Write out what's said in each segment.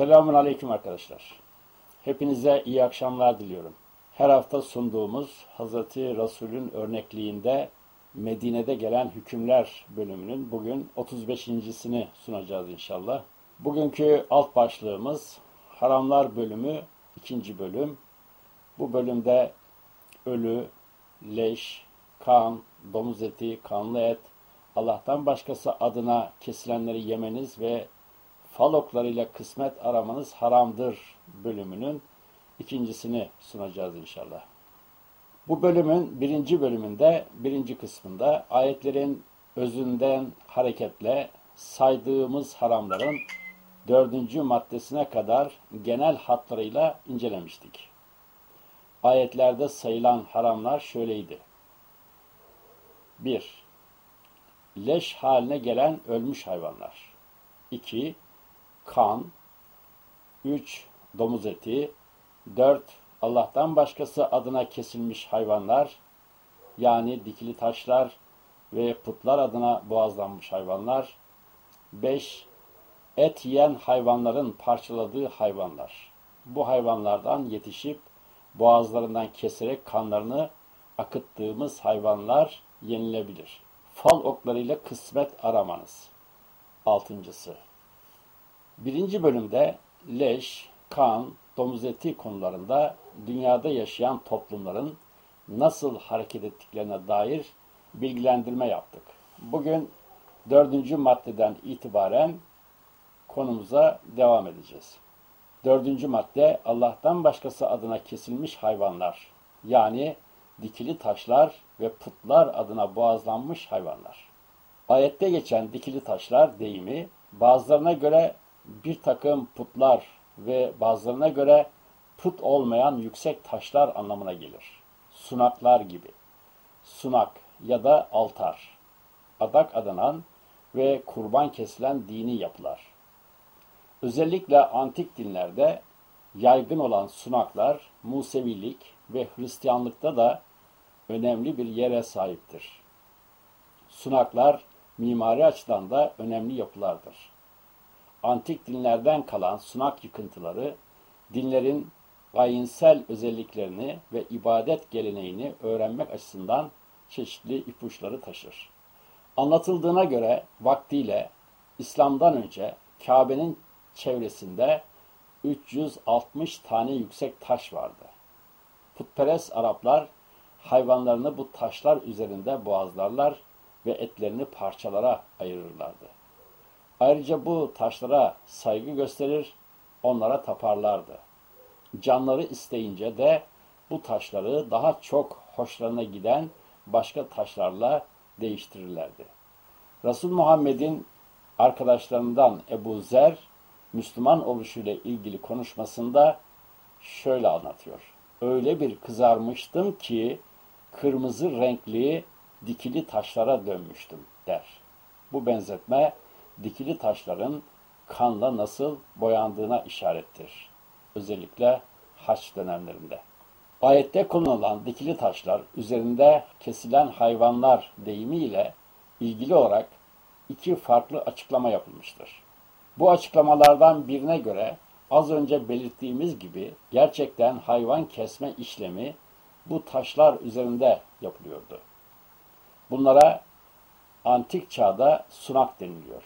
Selamun Aleyküm arkadaşlar. Hepinize iyi akşamlar diliyorum. Her hafta sunduğumuz Hazreti Resul'ün örnekliğinde Medine'de gelen hükümler bölümünün bugün 35.sini sunacağız inşallah. Bugünkü alt başlığımız Haramlar bölümü ikinci bölüm. Bu bölümde ölü, leş, kan, domuz eti, kanlı et, Allah'tan başkası adına kesilenleri yemeniz ve faloklarıyla kısmet aramanız haramdır bölümünün ikincisini sunacağız inşallah. Bu bölümün birinci bölümünde, birinci kısmında ayetlerin özünden hareketle saydığımız haramların dördüncü maddesine kadar genel hatlarıyla incelemiştik. Ayetlerde sayılan haramlar şöyleydi. 1. Leş haline gelen ölmüş hayvanlar. 2 kan, 3 domuz eti, 4 Allah'tan başkası adına kesilmiş hayvanlar, yani dikili taşlar ve putlar adına boğazlanmış hayvanlar, 5 et yiyen hayvanların parçaladığı hayvanlar. Bu hayvanlardan yetişip boğazlarından keserek kanlarını akıttığımız hayvanlar yenilebilir. Fal oklarıyla kısmet aramanız. Altıncısı. Birinci bölümde leş, kan, domuz eti konularında dünyada yaşayan toplumların nasıl hareket ettiklerine dair bilgilendirme yaptık. Bugün dördüncü maddeden itibaren konumuza devam edeceğiz. Dördüncü madde Allah'tan başkası adına kesilmiş hayvanlar yani dikili taşlar ve putlar adına boğazlanmış hayvanlar. Ayette geçen dikili taşlar deyimi bazılarına göre bir takım putlar ve bazılarına göre put olmayan yüksek taşlar anlamına gelir. Sunaklar gibi. Sunak ya da altar. Adak adanan ve kurban kesilen dini yapılar. Özellikle antik dinlerde yaygın olan sunaklar Musevilik ve Hristiyanlıkta da önemli bir yere sahiptir. Sunaklar mimari açıdan da önemli yapılardır antik dinlerden kalan sunak yıkıntıları, dinlerin ayinsel özelliklerini ve ibadet geleneğini öğrenmek açısından çeşitli ipuçları taşır. Anlatıldığına göre vaktiyle İslam'dan önce Kabe'nin çevresinde 360 tane yüksek taş vardı. Putperest Araplar hayvanlarını bu taşlar üzerinde boğazlarlar ve etlerini parçalara ayırırlardı. Ayrıca bu taşlara saygı gösterir, onlara taparlardı. Canları isteyince de bu taşları daha çok hoşlarına giden başka taşlarla değiştirirlerdi. Resul Muhammed'in arkadaşlarından Ebu Zer, Müslüman oluşuyla ilgili konuşmasında şöyle anlatıyor. Öyle bir kızarmıştım ki kırmızı renkli dikili taşlara dönmüştüm der. Bu benzetme dikili taşların kanla nasıl boyandığına işarettir. Özellikle haç dönemlerinde. Ayette kullanılan dikili taşlar üzerinde kesilen hayvanlar deyimiyle ilgili olarak iki farklı açıklama yapılmıştır. Bu açıklamalardan birine göre az önce belirttiğimiz gibi gerçekten hayvan kesme işlemi bu taşlar üzerinde yapılıyordu. Bunlara antik çağda sunak deniliyor.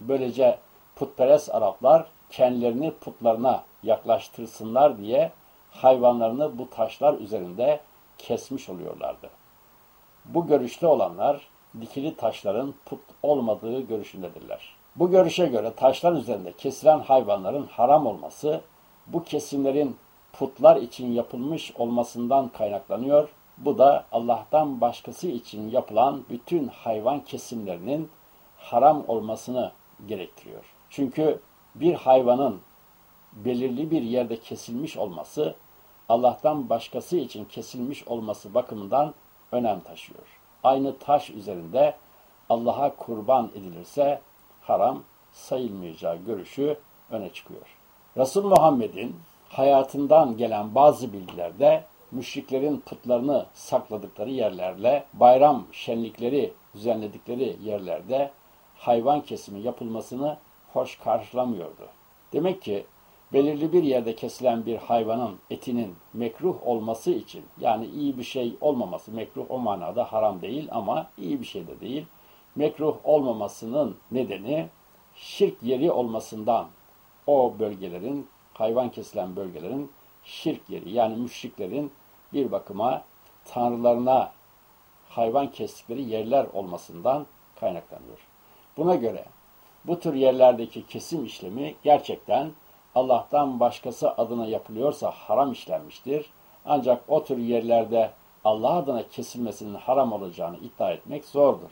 Böylece putperest Araplar kendilerini putlarına yaklaştırsınlar diye hayvanlarını bu taşlar üzerinde kesmiş oluyorlardı. Bu görüşte olanlar dikili taşların put olmadığı görüşündedirler. Bu görüşe göre taşlar üzerinde kesilen hayvanların haram olması bu kesimlerin putlar için yapılmış olmasından kaynaklanıyor. Bu da Allah'tan başkası için yapılan bütün hayvan kesimlerinin haram olmasını gerektiriyor. Çünkü bir hayvanın belirli bir yerde kesilmiş olması Allah'tan başkası için kesilmiş olması bakımından önem taşıyor. Aynı taş üzerinde Allah'a kurban edilirse haram sayılmayacağı görüşü öne çıkıyor. Resul Muhammed'in hayatından gelen bazı bilgilerde müşriklerin putlarını sakladıkları yerlerle bayram şenlikleri düzenledikleri yerlerde hayvan kesimi yapılmasını hoş karşılamıyordu. Demek ki belirli bir yerde kesilen bir hayvanın etinin mekruh olması için yani iyi bir şey olmaması, mekruh o manada haram değil ama iyi bir şey de değil. Mekruh olmamasının nedeni şirk yeri olmasından o bölgelerin, hayvan kesilen bölgelerin şirk yeri yani müşriklerin bir bakıma tanrılarına hayvan kestikleri yerler olmasından kaynaklanıyor. Buna göre bu tür yerlerdeki kesim işlemi gerçekten Allah'tan başkası adına yapılıyorsa haram işlenmiştir. Ancak o tür yerlerde Allah adına kesilmesinin haram olacağını iddia etmek zordur.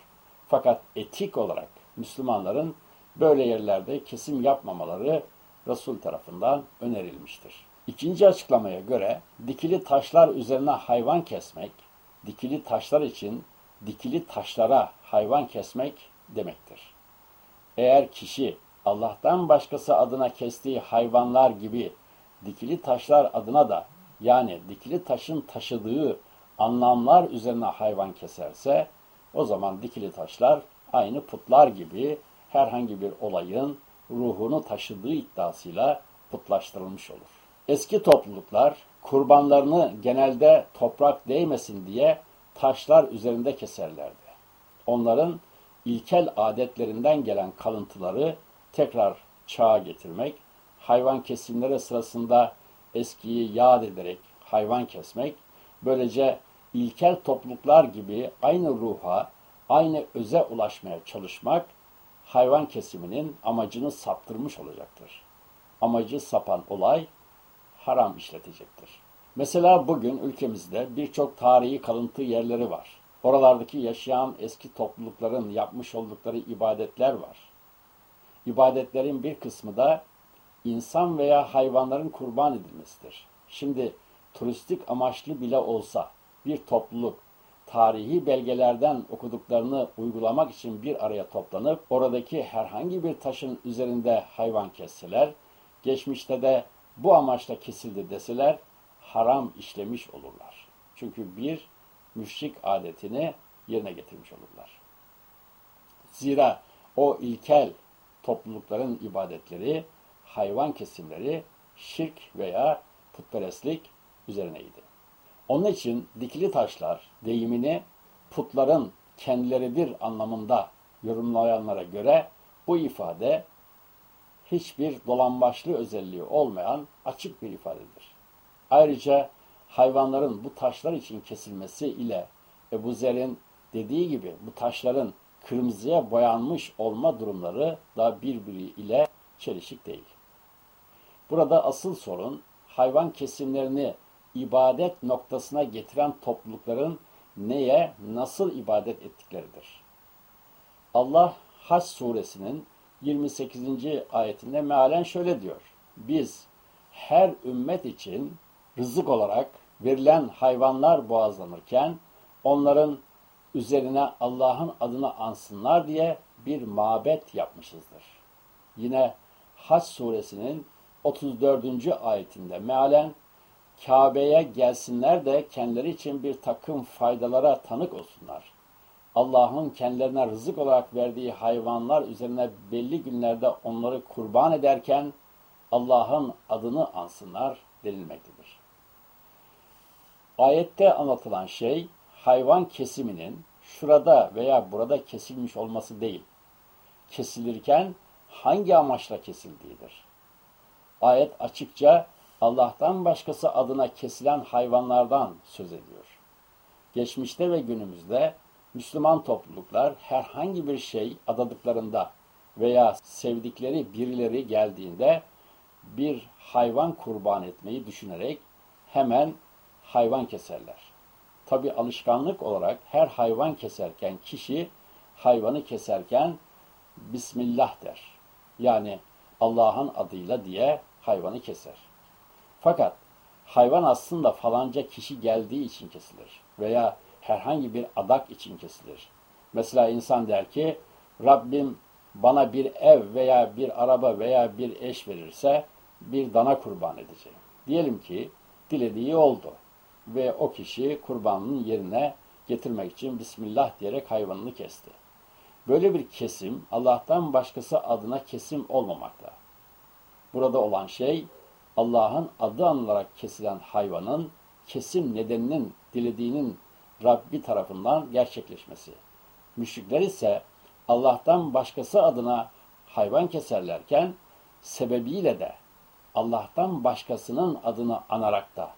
Fakat etik olarak Müslümanların böyle yerlerde kesim yapmamaları Resul tarafından önerilmiştir. İkinci açıklamaya göre dikili taşlar üzerine hayvan kesmek, dikili taşlar için dikili taşlara hayvan kesmek demektir. Eğer kişi Allah'tan başkası adına kestiği hayvanlar gibi dikili taşlar adına da yani dikili taşın taşıdığı anlamlar üzerine hayvan keserse o zaman dikili taşlar aynı putlar gibi herhangi bir olayın ruhunu taşıdığı iddiasıyla putlaştırılmış olur. Eski topluluklar kurbanlarını genelde toprak değmesin diye taşlar üzerinde keserlerdi. Onların ilkel adetlerinden gelen kalıntıları tekrar çağa getirmek, hayvan kesimleri sırasında eskiyi yad ederek hayvan kesmek, böylece ilkel topluluklar gibi aynı ruha, aynı öze ulaşmaya çalışmak, hayvan kesiminin amacını saptırmış olacaktır. Amacı sapan olay haram işletecektir. Mesela bugün ülkemizde birçok tarihi kalıntı yerleri var. Oralardaki yaşayan eski toplulukların yapmış oldukları ibadetler var. İbadetlerin bir kısmı da insan veya hayvanların kurban edilmesidir. Şimdi turistik amaçlı bile olsa bir topluluk tarihi belgelerden okuduklarını uygulamak için bir araya toplanıp oradaki herhangi bir taşın üzerinde hayvan kesseler, geçmişte de bu amaçla kesildi deseler haram işlemiş olurlar. Çünkü bir müşrik adetini yerine getirmiş olurlar. Zira o ilkel toplulukların ibadetleri, hayvan kesimleri şirk veya putperestlik üzerineydi. Onun için dikili taşlar deyimini putların kendileridir anlamında yorumlayanlara göre bu ifade hiçbir dolambaçlı özelliği olmayan açık bir ifadedir. Ayrıca hayvanların bu taşlar için kesilmesi ile Ebu Zer'in dediği gibi bu taşların kırmızıya boyanmış olma durumları da birbiri ile çelişik değil. Burada asıl sorun hayvan kesimlerini ibadet noktasına getiren toplulukların neye, nasıl ibadet ettikleridir. Allah Haç suresinin 28. ayetinde mealen şöyle diyor. Biz her ümmet için rızık olarak verilen hayvanlar boğazlanırken onların üzerine Allah'ın adını ansınlar diye bir mabet yapmışızdır. Yine Haç suresinin 34. ayetinde mealen Kabe'ye gelsinler de kendileri için bir takım faydalara tanık olsunlar. Allah'ın kendilerine rızık olarak verdiği hayvanlar üzerine belli günlerde onları kurban ederken Allah'ın adını ansınlar denilmektedir. Ayette anlatılan şey hayvan kesiminin şurada veya burada kesilmiş olması değil. Kesilirken hangi amaçla kesildiğidir. Ayet açıkça Allah'tan başkası adına kesilen hayvanlardan söz ediyor. Geçmişte ve günümüzde Müslüman topluluklar herhangi bir şey adadıklarında veya sevdikleri birileri geldiğinde bir hayvan kurban etmeyi düşünerek hemen hayvan keserler. Tabi alışkanlık olarak her hayvan keserken kişi hayvanı keserken Bismillah der. Yani Allah'ın adıyla diye hayvanı keser. Fakat hayvan aslında falanca kişi geldiği için kesilir veya herhangi bir adak için kesilir. Mesela insan der ki Rabbim bana bir ev veya bir araba veya bir eş verirse bir dana kurban edeceğim. Diyelim ki dilediği oldu ve o kişi kurbanının yerine getirmek için Bismillah diyerek hayvanını kesti. Böyle bir kesim Allah'tan başkası adına kesim olmamakla. Burada olan şey Allah'ın adı anılarak kesilen hayvanın kesim nedeninin dilediğinin Rabbi tarafından gerçekleşmesi. Müşrikler ise Allah'tan başkası adına hayvan keserlerken sebebiyle de Allah'tan başkasının adını anarak da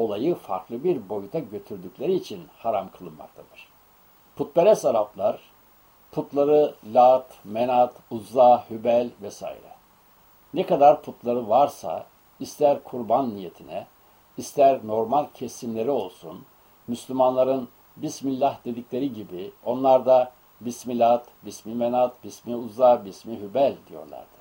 olayı farklı bir boyuta götürdükleri için haram kılınmaktadır. Putperest Araplar putları Lat, Menat, Uzza, Hübel vesaire. Ne kadar putları varsa ister kurban niyetine, ister normal kesimleri olsun, Müslümanların Bismillah dedikleri gibi onlar da Bismillah, Bismi Menat, Bismi Uzza, Bismi Hübel diyorlardı.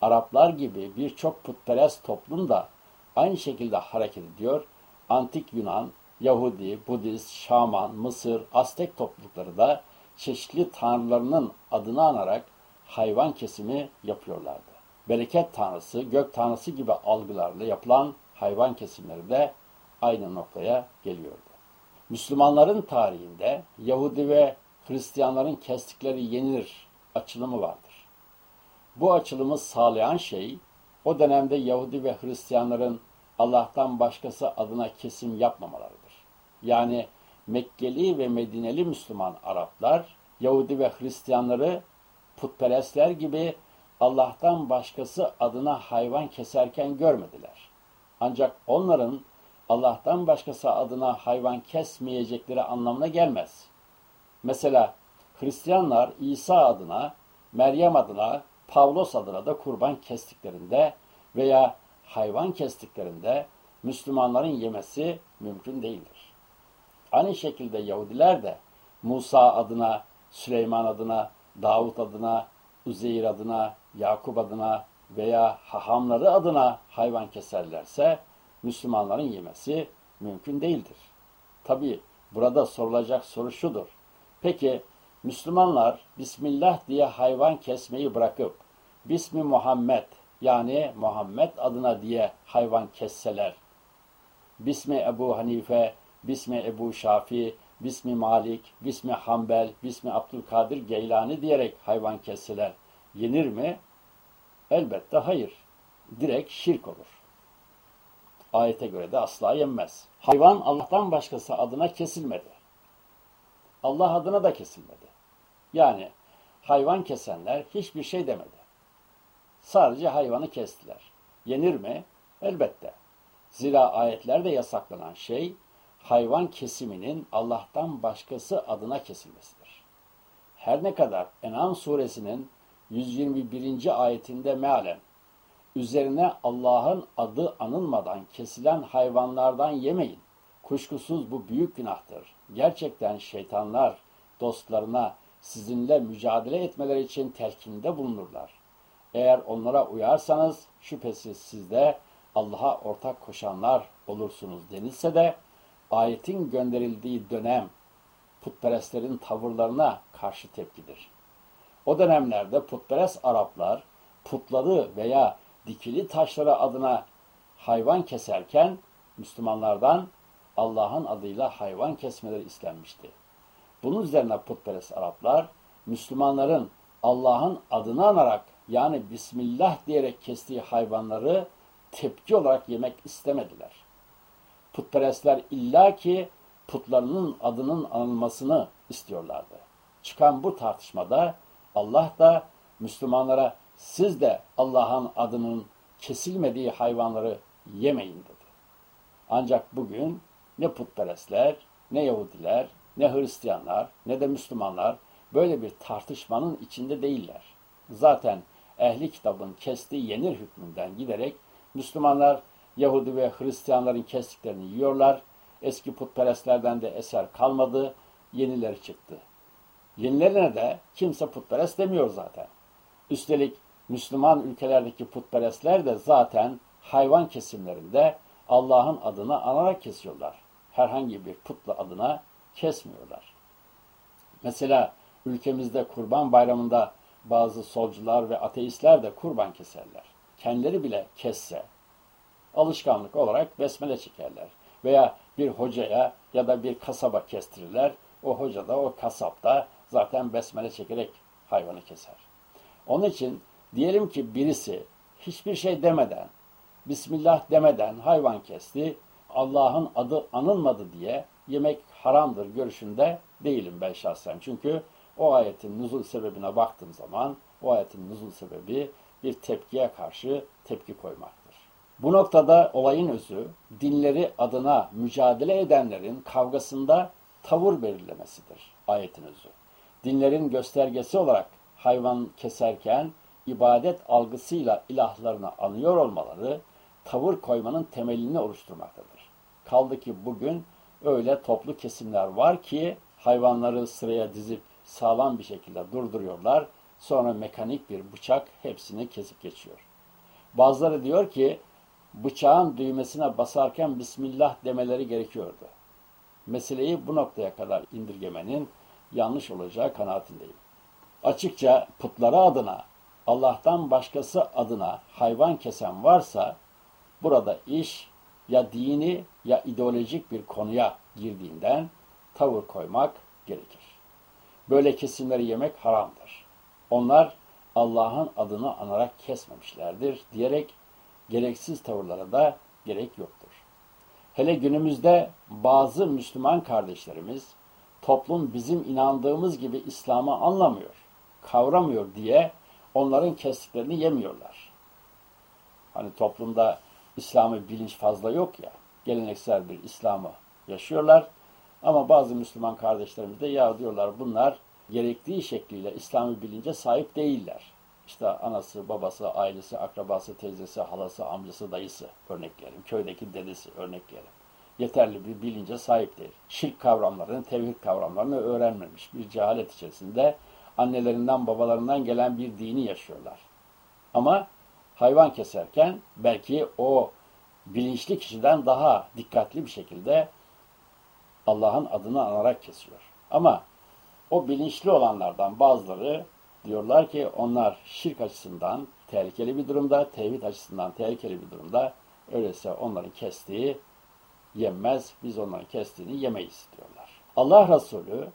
Araplar gibi birçok putperest toplum da aynı şekilde hareket ediyor. Antik Yunan, Yahudi, Budist, Şaman, Mısır, Aztek toplulukları da çeşitli tanrılarının adını anarak hayvan kesimi yapıyorlardı. Bereket tanrısı, gök tanrısı gibi algılarla yapılan hayvan kesimleri de aynı noktaya geliyordu. Müslümanların tarihinde Yahudi ve Hristiyanların kestikleri yenilir açılımı vardır. Bu açılımı sağlayan şey o dönemde Yahudi ve Hristiyanların Allah'tan başkası adına kesim yapmamalarıdır. Yani Mekkeli ve Medineli Müslüman Araplar Yahudi ve Hristiyanları putperestler gibi Allah'tan başkası adına hayvan keserken görmediler. Ancak onların Allah'tan başkası adına hayvan kesmeyecekleri anlamına gelmez. Mesela Hristiyanlar İsa adına, Meryem adına, Pavlos adına da kurban kestiklerinde veya hayvan kestiklerinde Müslümanların yemesi mümkün değildir. Aynı şekilde Yahudiler de Musa adına, Süleyman adına, Davut adına, Uzeyr adına, Yakup adına veya hahamları adına hayvan keserlerse Müslümanların yemesi mümkün değildir. Tabi burada sorulacak soru şudur. Peki Müslümanlar Bismillah diye hayvan kesmeyi bırakıp Bismi Muhammed yani Muhammed adına diye hayvan kesseler, Bismi Ebu Hanife, Bismi Ebu Şafi, Bismi Malik, Bismi Hanbel, Bismi Abdülkadir Geylani diyerek hayvan kesseler yenir mi? Elbette hayır. Direkt şirk olur. Ayete göre de asla yenmez. Hayvan Allah'tan başkası adına kesilmedi. Allah adına da kesilmedi. Yani hayvan kesenler hiçbir şey demedi. Sadece hayvanı kestiler. Yenir mi? Elbette. Zira ayetlerde yasaklanan şey hayvan kesiminin Allah'tan başkası adına kesilmesidir. Her ne kadar En'am suresinin 121. ayetinde mealen üzerine Allah'ın adı anılmadan kesilen hayvanlardan yemeyin. Kuşkusuz bu büyük günahtır. Gerçekten şeytanlar dostlarına sizinle mücadele etmeleri için telkinde bulunurlar. Eğer onlara uyarsanız şüphesiz sizde Allah'a ortak koşanlar olursunuz denilse de ayetin gönderildiği dönem putperestlerin tavırlarına karşı tepkidir. O dönemlerde putperest Araplar putları veya dikili taşları adına hayvan keserken Müslümanlardan Allah'ın adıyla hayvan kesmeleri istenmişti. Bunun üzerine putperest Araplar Müslümanların Allah'ın adını anarak yani Bismillah diyerek kestiği hayvanları tepki olarak yemek istemediler. Putperestler illaki putlarının adının anılmasını istiyorlardı. Çıkan bu tartışmada Allah da Müslümanlara siz de Allah'ın adının kesilmediği hayvanları yemeyin dedi. Ancak bugün ne putperestler, ne Yahudiler, ne Hristiyanlar, ne de Müslümanlar böyle bir tartışmanın içinde değiller. Zaten ehli kitabın kestiği yenir hükmünden giderek Müslümanlar Yahudi ve Hristiyanların kestiklerini yiyorlar. Eski putperestlerden de eser kalmadı. Yenileri çıktı. Yenilerine de kimse putperest demiyor zaten. Üstelik Müslüman ülkelerdeki putperestler de zaten hayvan kesimlerinde Allah'ın adını anarak kesiyorlar. Herhangi bir putla adına kesmiyorlar. Mesela ülkemizde kurban bayramında bazı solcular ve ateistler de kurban keserler. Kendileri bile kesse, alışkanlık olarak besmele çekerler. Veya bir hocaya ya da bir kasaba kestirirler. O hoca da o kasap da zaten besmele çekerek hayvanı keser. Onun için diyelim ki birisi hiçbir şey demeden, Bismillah demeden hayvan kesti, Allah'ın adı anılmadı diye yemek haramdır görüşünde değilim ben şahsen. Çünkü o ayetin nuzul sebebine baktığım zaman o ayetin nuzul sebebi bir tepkiye karşı tepki koymaktır. Bu noktada olayın özü dinleri adına mücadele edenlerin kavgasında tavır belirlemesidir ayetin özü. Dinlerin göstergesi olarak hayvan keserken ibadet algısıyla ilahlarını anıyor olmaları tavır koymanın temelini oluşturmaktadır. Kaldı ki bugün öyle toplu kesimler var ki hayvanları sıraya dizip sağlam bir şekilde durduruyorlar. Sonra mekanik bir bıçak hepsini kesip geçiyor. Bazıları diyor ki bıçağın düğmesine basarken Bismillah demeleri gerekiyordu. Meseleyi bu noktaya kadar indirgemenin yanlış olacağı kanaatindeyim. Açıkça putları adına, Allah'tan başkası adına hayvan kesen varsa burada iş ya dini ya ideolojik bir konuya girdiğinden tavır koymak gerekir. Böyle kesimleri yemek haramdır. Onlar Allah'ın adını anarak kesmemişlerdir diyerek gereksiz tavırlara da gerek yoktur. Hele günümüzde bazı Müslüman kardeşlerimiz toplum bizim inandığımız gibi İslam'ı anlamıyor, kavramıyor diye onların kestiklerini yemiyorlar. Hani toplumda İslam'ı bilinç fazla yok ya, geleneksel bir İslam'ı yaşıyorlar. Ama bazı Müslüman kardeşlerimiz de ya diyorlar bunlar gerektiği şekliyle İslam'ı bilince sahip değiller. İşte anası, babası, ailesi, akrabası, teyzesi, halası, amcası, dayısı örneklerim. Köydeki dedesi örneklerim. Yeterli bir bilince sahip değil. Şirk kavramlarını, tevhid kavramlarını öğrenmemiş. Bir cehalet içerisinde annelerinden, babalarından gelen bir dini yaşıyorlar. Ama hayvan keserken belki o bilinçli kişiden daha dikkatli bir şekilde Allah'ın adını anarak kesiyor. Ama o bilinçli olanlardan bazıları diyorlar ki onlar şirk açısından tehlikeli bir durumda, tevhid açısından tehlikeli bir durumda. Öyleyse onların kestiği yenmez, biz onların kestiğini yemeyiz diyorlar. Allah Resulü,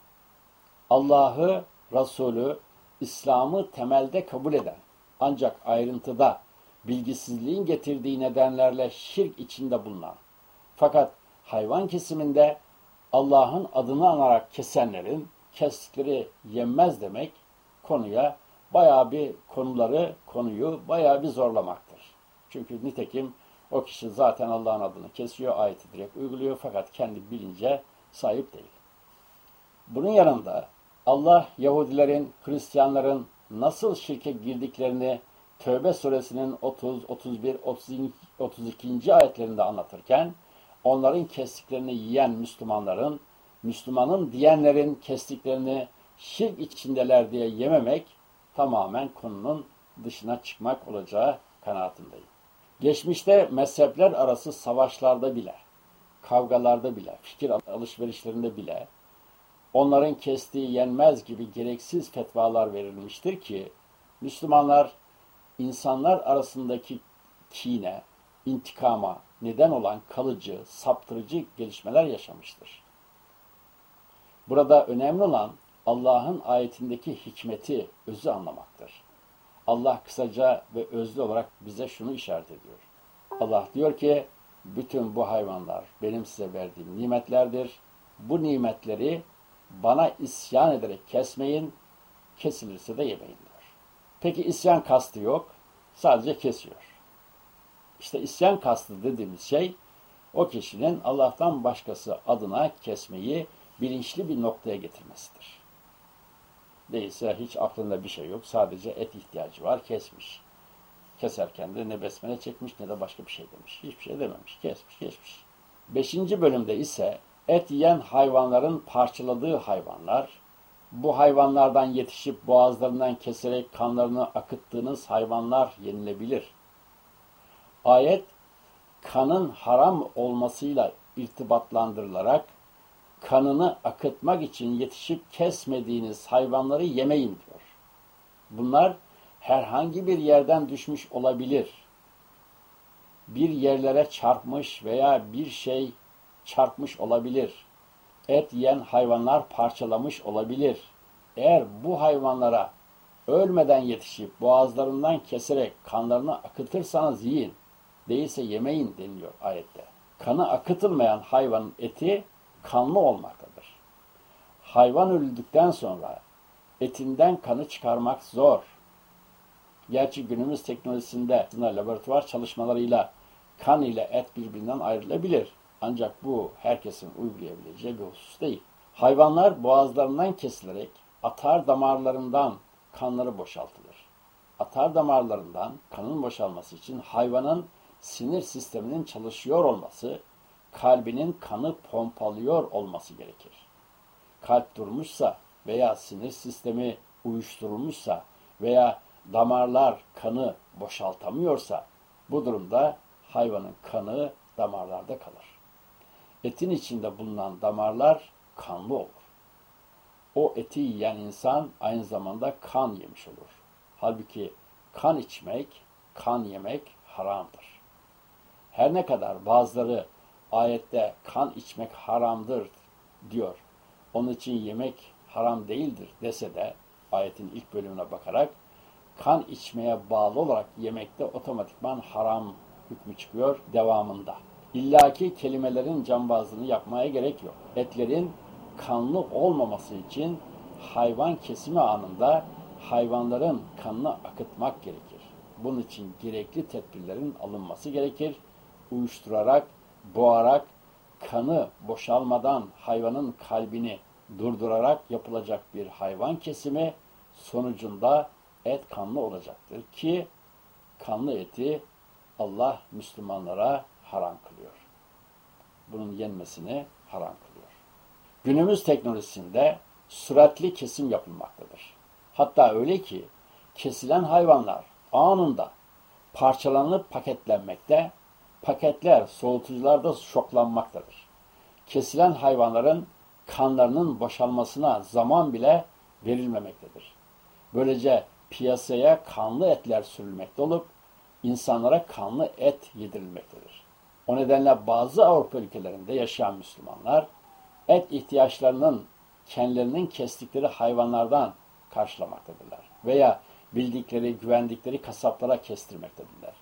Allah'ı, Resulü, İslam'ı temelde kabul eden, ancak ayrıntıda bilgisizliğin getirdiği nedenlerle şirk içinde bulunan, fakat hayvan kesiminde Allah'ın adını anarak kesenlerin kestikleri yenmez demek konuya bayağı bir konuları, konuyu bayağı bir zorlamaktır. Çünkü nitekim o kişi zaten Allah'ın adını kesiyor, ayeti direkt uyguluyor fakat kendi bilince sahip değil. Bunun yanında Allah Yahudilerin, Hristiyanların nasıl şirke girdiklerini Tövbe suresinin 30, 31, 32. ayetlerinde anlatırken onların kestiklerini yiyen Müslümanların, Müslümanın diyenlerin kestiklerini şirk içindeler diye yememek tamamen konunun dışına çıkmak olacağı kanaatindeyim. Geçmişte mezhepler arası savaşlarda bile, kavgalarda bile, fikir alışverişlerinde bile onların kestiği yenmez gibi gereksiz fetvalar verilmiştir ki Müslümanlar insanlar arasındaki kine, intikama neden olan kalıcı, saptırıcı gelişmeler yaşamıştır. Burada önemli olan Allah'ın ayetindeki hikmeti, özü anlamaktır. Allah kısaca ve özlü olarak bize şunu işaret ediyor. Allah diyor ki, bütün bu hayvanlar benim size verdiğim nimetlerdir. Bu nimetleri bana isyan ederek kesmeyin, kesilirse de yemeyin diyor. Peki isyan kastı yok, sadece kesiyor. İşte isyan kastı dediğimiz şey, o kişinin Allah'tan başkası adına kesmeyi bilinçli bir noktaya getirmesidir. Değilse hiç aklında bir şey yok. Sadece et ihtiyacı var. Kesmiş. Keserken de ne besmele çekmiş ne de başka bir şey demiş. Hiçbir şey dememiş. Kesmiş, kesmiş. Beşinci bölümde ise et yiyen hayvanların parçaladığı hayvanlar, bu hayvanlardan yetişip boğazlarından keserek kanlarını akıttığınız hayvanlar yenilebilir. Ayet, kanın haram olmasıyla irtibatlandırılarak kanını akıtmak için yetişip kesmediğiniz hayvanları yemeyin diyor. Bunlar herhangi bir yerden düşmüş olabilir. Bir yerlere çarpmış veya bir şey çarpmış olabilir. Et yiyen hayvanlar parçalamış olabilir. Eğer bu hayvanlara ölmeden yetişip boğazlarından keserek kanlarını akıtırsanız yiyin. Değilse yemeyin deniliyor ayette. Kanı akıtılmayan hayvanın eti kanlı olmaktadır. Hayvan öldükten sonra etinden kanı çıkarmak zor. Gerçi günümüz teknolojisinde laboratuvar çalışmalarıyla kan ile et birbirinden ayrılabilir. Ancak bu herkesin uygulayabileceği bir husus değil. Hayvanlar boğazlarından kesilerek atar damarlarından kanları boşaltılır. Atar damarlarından kanın boşalması için hayvanın sinir sisteminin çalışıyor olması, kalbinin kanı pompalıyor olması gerekir. Kalp durmuşsa veya sinir sistemi uyuşturulmuşsa veya damarlar kanı boşaltamıyorsa bu durumda hayvanın kanı damarlarda kalır. Etin içinde bulunan damarlar kanlı olur. O eti yiyen insan aynı zamanda kan yemiş olur. Halbuki kan içmek, kan yemek haramdır. Her ne kadar bazıları ayette kan içmek haramdır diyor. Onun için yemek haram değildir dese de ayetin ilk bölümüne bakarak kan içmeye bağlı olarak yemekte otomatikman haram hükmü çıkıyor devamında. İllaki kelimelerin cambazlığını yapmaya gerek yok. Etlerin kanlı olmaması için hayvan kesimi anında hayvanların kanını akıtmak gerekir. Bunun için gerekli tedbirlerin alınması gerekir. Uyuşturarak, boğarak, kanı boşalmadan hayvanın kalbini durdurarak yapılacak bir hayvan kesimi sonucunda et kanlı olacaktır ki kanlı eti Allah Müslümanlara haram kılıyor. Bunun yenmesini haram kılıyor. Günümüz teknolojisinde süratli kesim yapılmaktadır. Hatta öyle ki kesilen hayvanlar anında parçalanıp paketlenmekte, paketler soğutucularda şoklanmaktadır. Kesilen hayvanların kanlarının boşalmasına zaman bile verilmemektedir. Böylece piyasaya kanlı etler sürülmekte olup insanlara kanlı et yedirilmektedir. O nedenle bazı Avrupa ülkelerinde yaşayan Müslümanlar et ihtiyaçlarının kendilerinin kestikleri hayvanlardan karşılamaktadırlar. Veya bildikleri, güvendikleri kasaplara kestirmektedirler.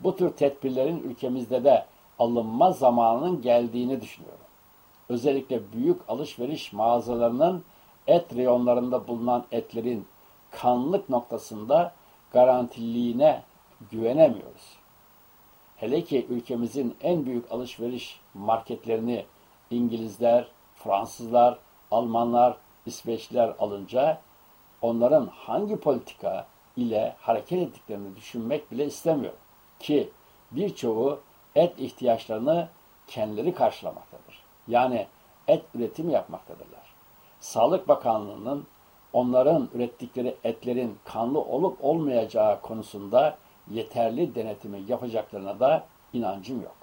Bu tür tedbirlerin ülkemizde de alınma zamanının geldiğini düşünüyorum. Özellikle büyük alışveriş mağazalarının et reyonlarında bulunan etlerin kanlık noktasında garantililiğine güvenemiyoruz. Hele ki ülkemizin en büyük alışveriş marketlerini İngilizler, Fransızlar, Almanlar, İsveçliler alınca onların hangi politika ile hareket ettiklerini düşünmek bile istemiyor. Ki birçoğu et ihtiyaçlarını kendileri karşılamaktadır. Yani et üretimi yapmaktadırlar. Sağlık Bakanlığı'nın onların ürettikleri etlerin kanlı olup olmayacağı konusunda yeterli denetimi yapacaklarına da inancım yok.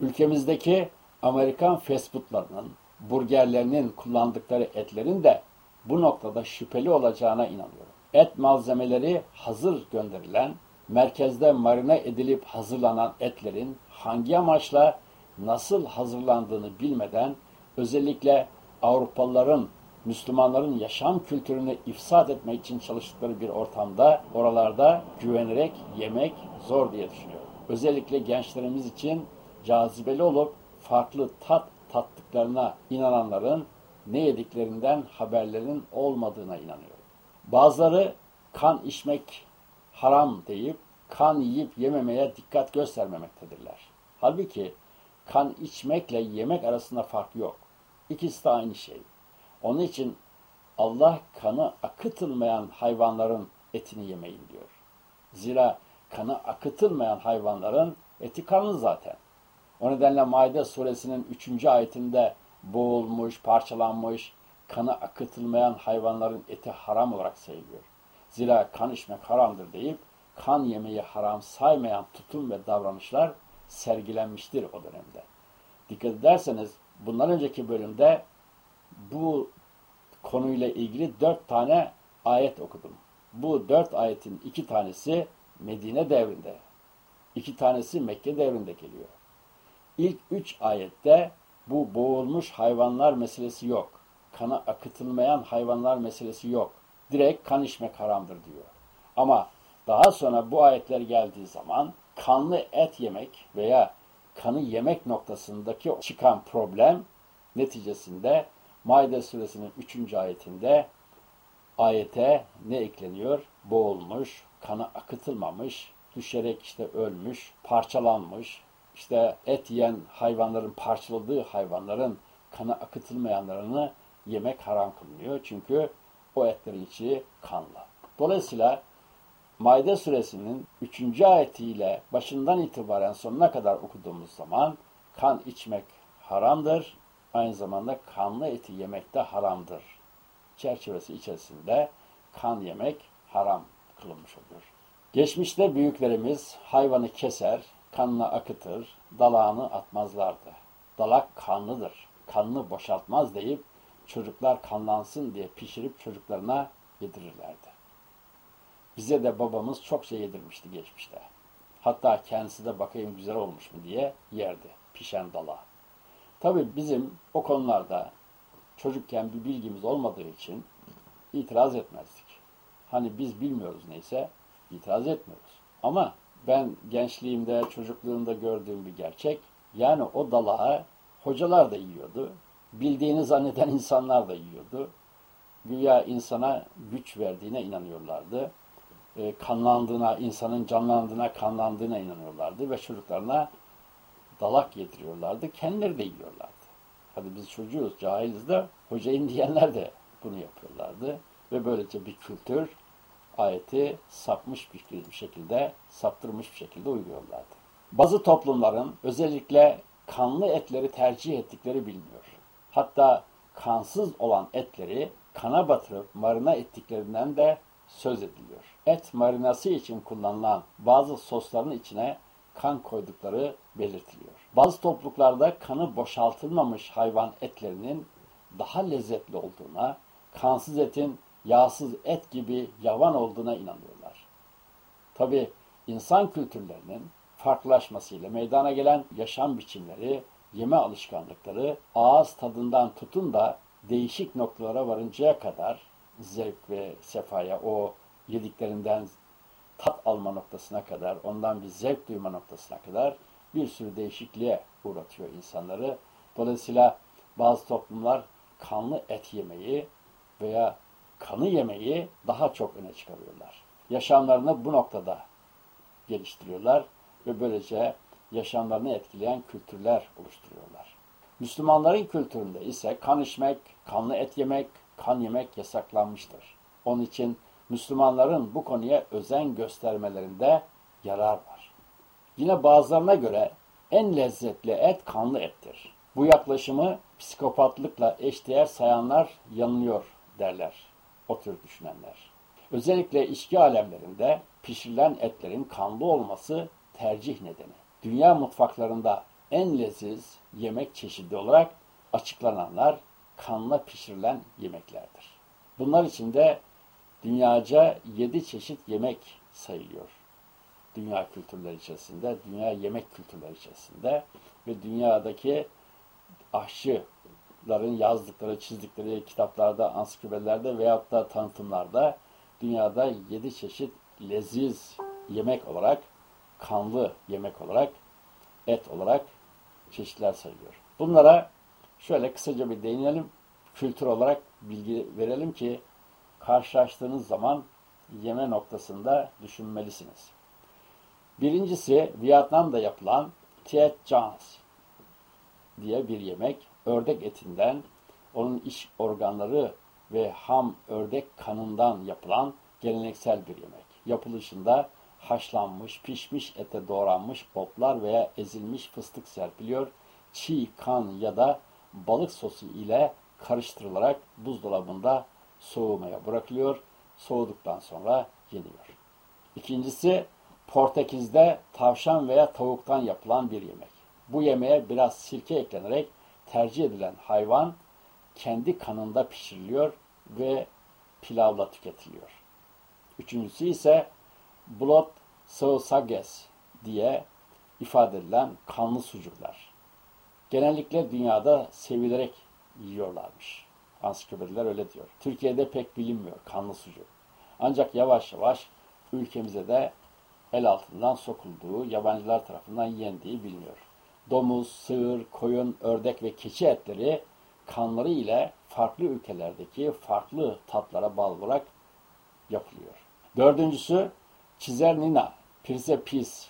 Ülkemizdeki Amerikan fast burgerlerinin kullandıkları etlerin de bu noktada şüpheli olacağına inanıyorum. Et malzemeleri hazır gönderilen, merkezde marine edilip hazırlanan etlerin hangi amaçla nasıl hazırlandığını bilmeden özellikle Avrupalıların Müslümanların yaşam kültürünü ifsad etmek için çalıştıkları bir ortamda oralarda güvenerek yemek zor diye düşünüyorum. Özellikle gençlerimiz için cazibeli olup farklı tat tattıklarına inananların ne yediklerinden haberlerin olmadığına inanıyorum. Bazıları kan içmek haram deyip kan yiyip yememeye dikkat göstermemektedirler. Halbuki kan içmekle yemek arasında fark yok. İkisi de aynı şey. Onun için Allah kanı akıtılmayan hayvanların etini yemeyin diyor. Zira kanı akıtılmayan hayvanların eti kanlı zaten. O nedenle Maide suresinin 3. ayetinde boğulmuş, parçalanmış, kanı akıtılmayan hayvanların eti haram olarak sayılıyor. Zira kan içmek haramdır deyip kan yemeyi haram saymayan tutum ve davranışlar sergilenmiştir o dönemde. Dikkat ederseniz bundan önceki bölümde bu konuyla ilgili dört tane ayet okudum. Bu dört ayetin iki tanesi Medine devrinde, iki tanesi Mekke devrinde geliyor. İlk üç ayette bu boğulmuş hayvanlar meselesi yok. Kana akıtılmayan hayvanlar meselesi yok. Direkt kan içmek haramdır diyor. Ama daha sonra bu ayetler geldiği zaman kanlı et yemek veya kanı yemek noktasındaki çıkan problem neticesinde Maide suresinin 3. ayetinde ayete ne ekleniyor? Boğulmuş, kanı akıtılmamış, düşerek işte ölmüş, parçalanmış, işte et yiyen hayvanların parçaladığı hayvanların kanı akıtılmayanlarını yemek haram kılınıyor. Çünkü o etlerin içi kanlı. Dolayısıyla Maide suresinin 3. ayetiyle başından itibaren sonuna kadar okuduğumuz zaman kan içmek haramdır. Aynı zamanda kanlı eti yemek de haramdır. Çerçevesi içerisinde kan yemek haram kılınmış olur. Geçmişte büyüklerimiz hayvanı keser, kanını akıtır, dalağını atmazlardı. Dalak kanlıdır, kanını boşaltmaz deyip çocuklar kanlansın diye pişirip çocuklarına yedirirlerdi. Bize de babamız çok şey yedirmişti geçmişte. Hatta kendisi de bakayım güzel olmuş mu diye yerdi pişen dala. Tabii bizim o konularda çocukken bir bilgimiz olmadığı için itiraz etmezdik. Hani biz bilmiyoruz neyse itiraz etmiyoruz. Ama ben gençliğimde, çocukluğumda gördüğüm bir gerçek. Yani o dalağı hocalar da yiyordu. Bildiğini zanneden insanlar da yiyordu. Güya insana güç verdiğine inanıyorlardı. E, kanlandığına, insanın canlandığına, kanlandığına inanıyorlardı ve çocuklarına dalak yediriyorlardı. Kendileri de yiyorlardı. Hadi biz çocuğuz, cahiliz de hocayım diyenler de bunu yapıyorlardı. Ve böylece bir kültür ayeti sapmış bir şekilde, saptırmış bir şekilde uyguluyorlardı. Bazı toplumların özellikle kanlı etleri tercih ettikleri biliniyor. Hatta kansız olan etleri kana batırıp marina ettiklerinden de söz ediliyor. Et marinası için kullanılan bazı sosların içine kan koydukları belirtiliyor. Bazı topluluklarda kanı boşaltılmamış hayvan etlerinin daha lezzetli olduğuna, kansız etin yağsız et gibi yavan olduğuna inanıyorlar. Tabi insan kültürlerinin farklılaşmasıyla meydana gelen yaşam biçimleri, yeme alışkanlıkları ağız tadından tutun da değişik noktalara varıncaya kadar zevk ve sefaya, o yediklerinden tat alma noktasına kadar, ondan bir zevk duyma noktasına kadar bir sürü değişikliğe uğratıyor insanları. Dolayısıyla bazı toplumlar kanlı et yemeyi veya kanı yemeyi daha çok öne çıkarıyorlar. Yaşamlarını bu noktada geliştiriyorlar ve böylece yaşamlarını etkileyen kültürler oluşturuyorlar. Müslümanların kültüründe ise kan içmek, kanlı et yemek, kan yemek yasaklanmıştır. Onun için Müslümanların bu konuya özen göstermelerinde yarar var. Yine bazılarına göre en lezzetli et kanlı ettir. Bu yaklaşımı psikopatlıkla eşdeğer sayanlar yanılıyor derler o tür düşünenler. Özellikle içki alemlerinde pişirilen etlerin kanlı olması tercih nedeni. Dünya mutfaklarında en leziz yemek çeşidi olarak açıklananlar kanla pişirilen yemeklerdir. Bunlar içinde dünyaca yedi çeşit yemek sayılıyor. Dünya kültürleri içerisinde, dünya yemek kültürleri içerisinde ve dünyadaki aşçıların yazdıkları, çizdikleri kitaplarda, ansiklopedilerde veyahut da tanıtımlarda dünyada yedi çeşit leziz yemek olarak, kanlı yemek olarak, et olarak çeşitler sayılıyor. Bunlara şöyle kısaca bir değinelim, kültür olarak bilgi verelim ki karşılaştığınız zaman yeme noktasında düşünmelisiniz. Birincisi Vietnam'da yapılan Tiet Jans diye bir yemek. Ördek etinden, onun iç organları ve ham ördek kanından yapılan geleneksel bir yemek. Yapılışında haşlanmış, pişmiş ete doğranmış otlar veya ezilmiş fıstık serpiliyor. Çiğ kan ya da balık sosu ile karıştırılarak buzdolabında soğumaya bırakılıyor. Soğuduktan sonra yeniyor. İkincisi Portekiz'de tavşan veya tavuktan yapılan bir yemek. Bu yemeğe biraz sirke eklenerek tercih edilen hayvan kendi kanında pişiriliyor ve pilavla tüketiliyor. Üçüncüsü ise blood sausages diye ifade edilen kanlı sucuklar. Genellikle dünyada sevilerek yiyorlarmış. Ansiklopediler öyle diyor. Türkiye'de pek bilinmiyor kanlı sucuk. Ancak yavaş yavaş ülkemize de el altından sokulduğu, yabancılar tarafından yendiği biliniyor. Domuz, sığır, koyun, ördek ve keçi etleri kanları ile farklı ülkelerdeki farklı tatlara bağlı olarak yapılıyor. Dördüncüsü Çizernina, Pirze Pis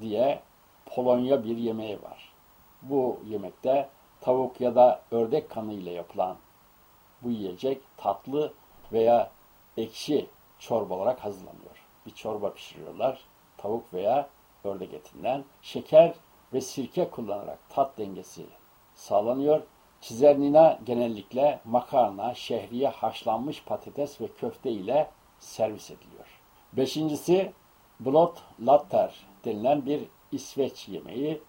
diye Polonya bir yemeği var. Bu yemekte tavuk ya da ördek kanı ile yapılan bu yiyecek tatlı veya ekşi çorba olarak hazırlanıyor. Bir çorba pişiriyorlar. Tavuk veya ördek etinden. Şeker ve sirke kullanarak tat dengesi sağlanıyor. Çizernina genellikle makarna, şehriye, haşlanmış patates ve köfte ile servis ediliyor. Beşincisi blot latter denilen bir İsveç yemeği.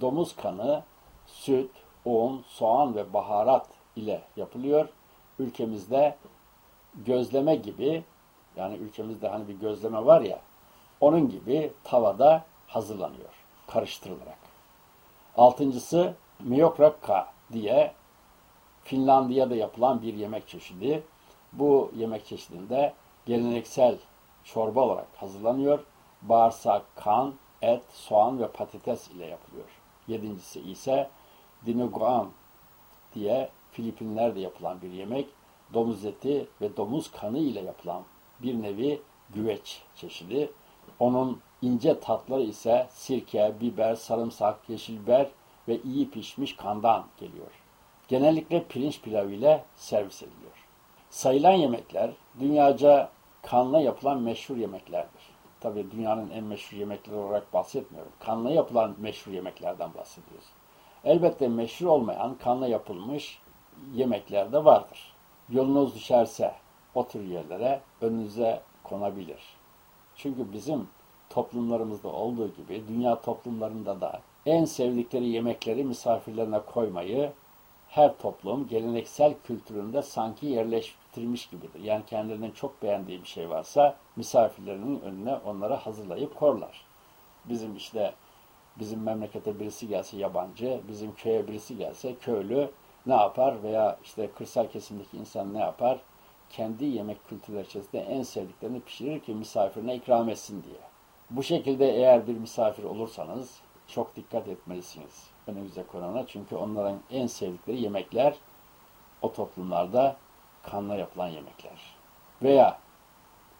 Domuz kanı, süt, un, soğan ve baharat ile yapılıyor. Ülkemizde gözleme gibi yani ülkemizde hani bir gözleme var ya onun gibi tavada hazırlanıyor karıştırılarak. Altıncısı miyokrakka diye Finlandiya'da yapılan bir yemek çeşidi. Bu yemek çeşidinde geleneksel çorba olarak hazırlanıyor. Bağırsak, kan, et, soğan ve patates ile yapılıyor. Yedincisi ise dinuguan diye Filipinler'de yapılan bir yemek. Domuz eti ve domuz kanı ile yapılan bir nevi güveç çeşidi. Onun ince tatları ise sirke, biber, sarımsak, yeşil biber ve iyi pişmiş kandan geliyor. Genellikle pirinç pilavı ile servis ediliyor. Sayılan yemekler dünyaca kanla yapılan meşhur yemeklerdir. Tabii dünyanın en meşhur yemekleri olarak bahsetmiyorum. Kanla yapılan meşhur yemeklerden bahsediyoruz. Elbette meşhur olmayan kanla yapılmış yemekler de vardır. Yolunuz düşerse o tür yerlere önünüze konabilir. Çünkü bizim toplumlarımızda olduğu gibi dünya toplumlarında da en sevdikleri yemekleri misafirlerine koymayı her toplum geleneksel kültüründe sanki yerleştirmiş gibidir. Yani kendilerinin çok beğendiği bir şey varsa misafirlerinin önüne onları hazırlayıp korlar. Bizim işte bizim memlekete birisi gelse yabancı, bizim köye birisi gelse köylü ne yapar veya işte kırsal kesimdeki insan ne yapar? Kendi yemek kültürleri içerisinde en sevdiklerini pişirir ki misafirine ikram etsin diye. Bu şekilde eğer bir misafir olursanız çok dikkat etmelisiniz önümüze konana. Çünkü onların en sevdikleri yemekler o toplumlarda kanla yapılan yemekler. Veya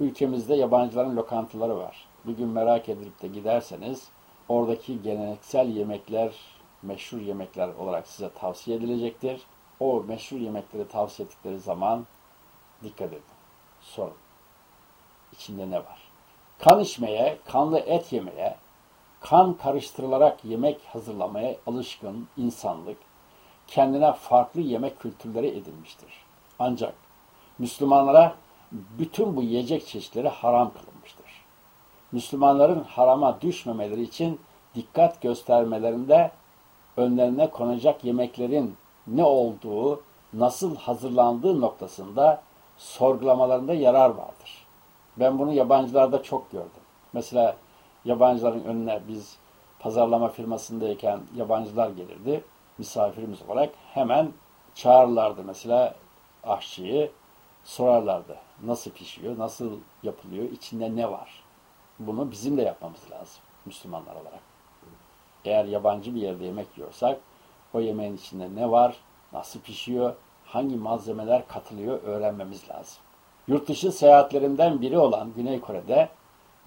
ülkemizde yabancıların lokantaları var. Bir gün merak edip de giderseniz oradaki geleneksel yemekler, meşhur yemekler olarak size tavsiye edilecektir. O meşhur yemekleri tavsiye ettikleri zaman dikkat edin. Sorun. İçinde ne var? Kan içmeye, kanlı et yemeye, kan karıştırılarak yemek hazırlamaya alışkın insanlık kendine farklı yemek kültürleri edinmiştir. Ancak Müslümanlara bütün bu yiyecek çeşitleri haram kılınmıştır. Müslümanların harama düşmemeleri için dikkat göstermelerinde önlerine konacak yemeklerin ne olduğu, nasıl hazırlandığı noktasında sorgulamalarında yarar vardır. Ben bunu yabancılarda çok gördüm. Mesela yabancıların önüne biz pazarlama firmasındayken yabancılar gelirdi misafirimiz olarak hemen çağırırlardı mesela aşçıyı sorarlardı nasıl pişiyor, nasıl yapılıyor, içinde ne var. Bunu bizim de yapmamız lazım Müslümanlar olarak. Eğer yabancı bir yerde yemek yiyorsak o yemeğin içinde ne var, nasıl pişiyor, hangi malzemeler katılıyor öğrenmemiz lazım. Yurt dışı seyahatlerinden biri olan Güney Kore'de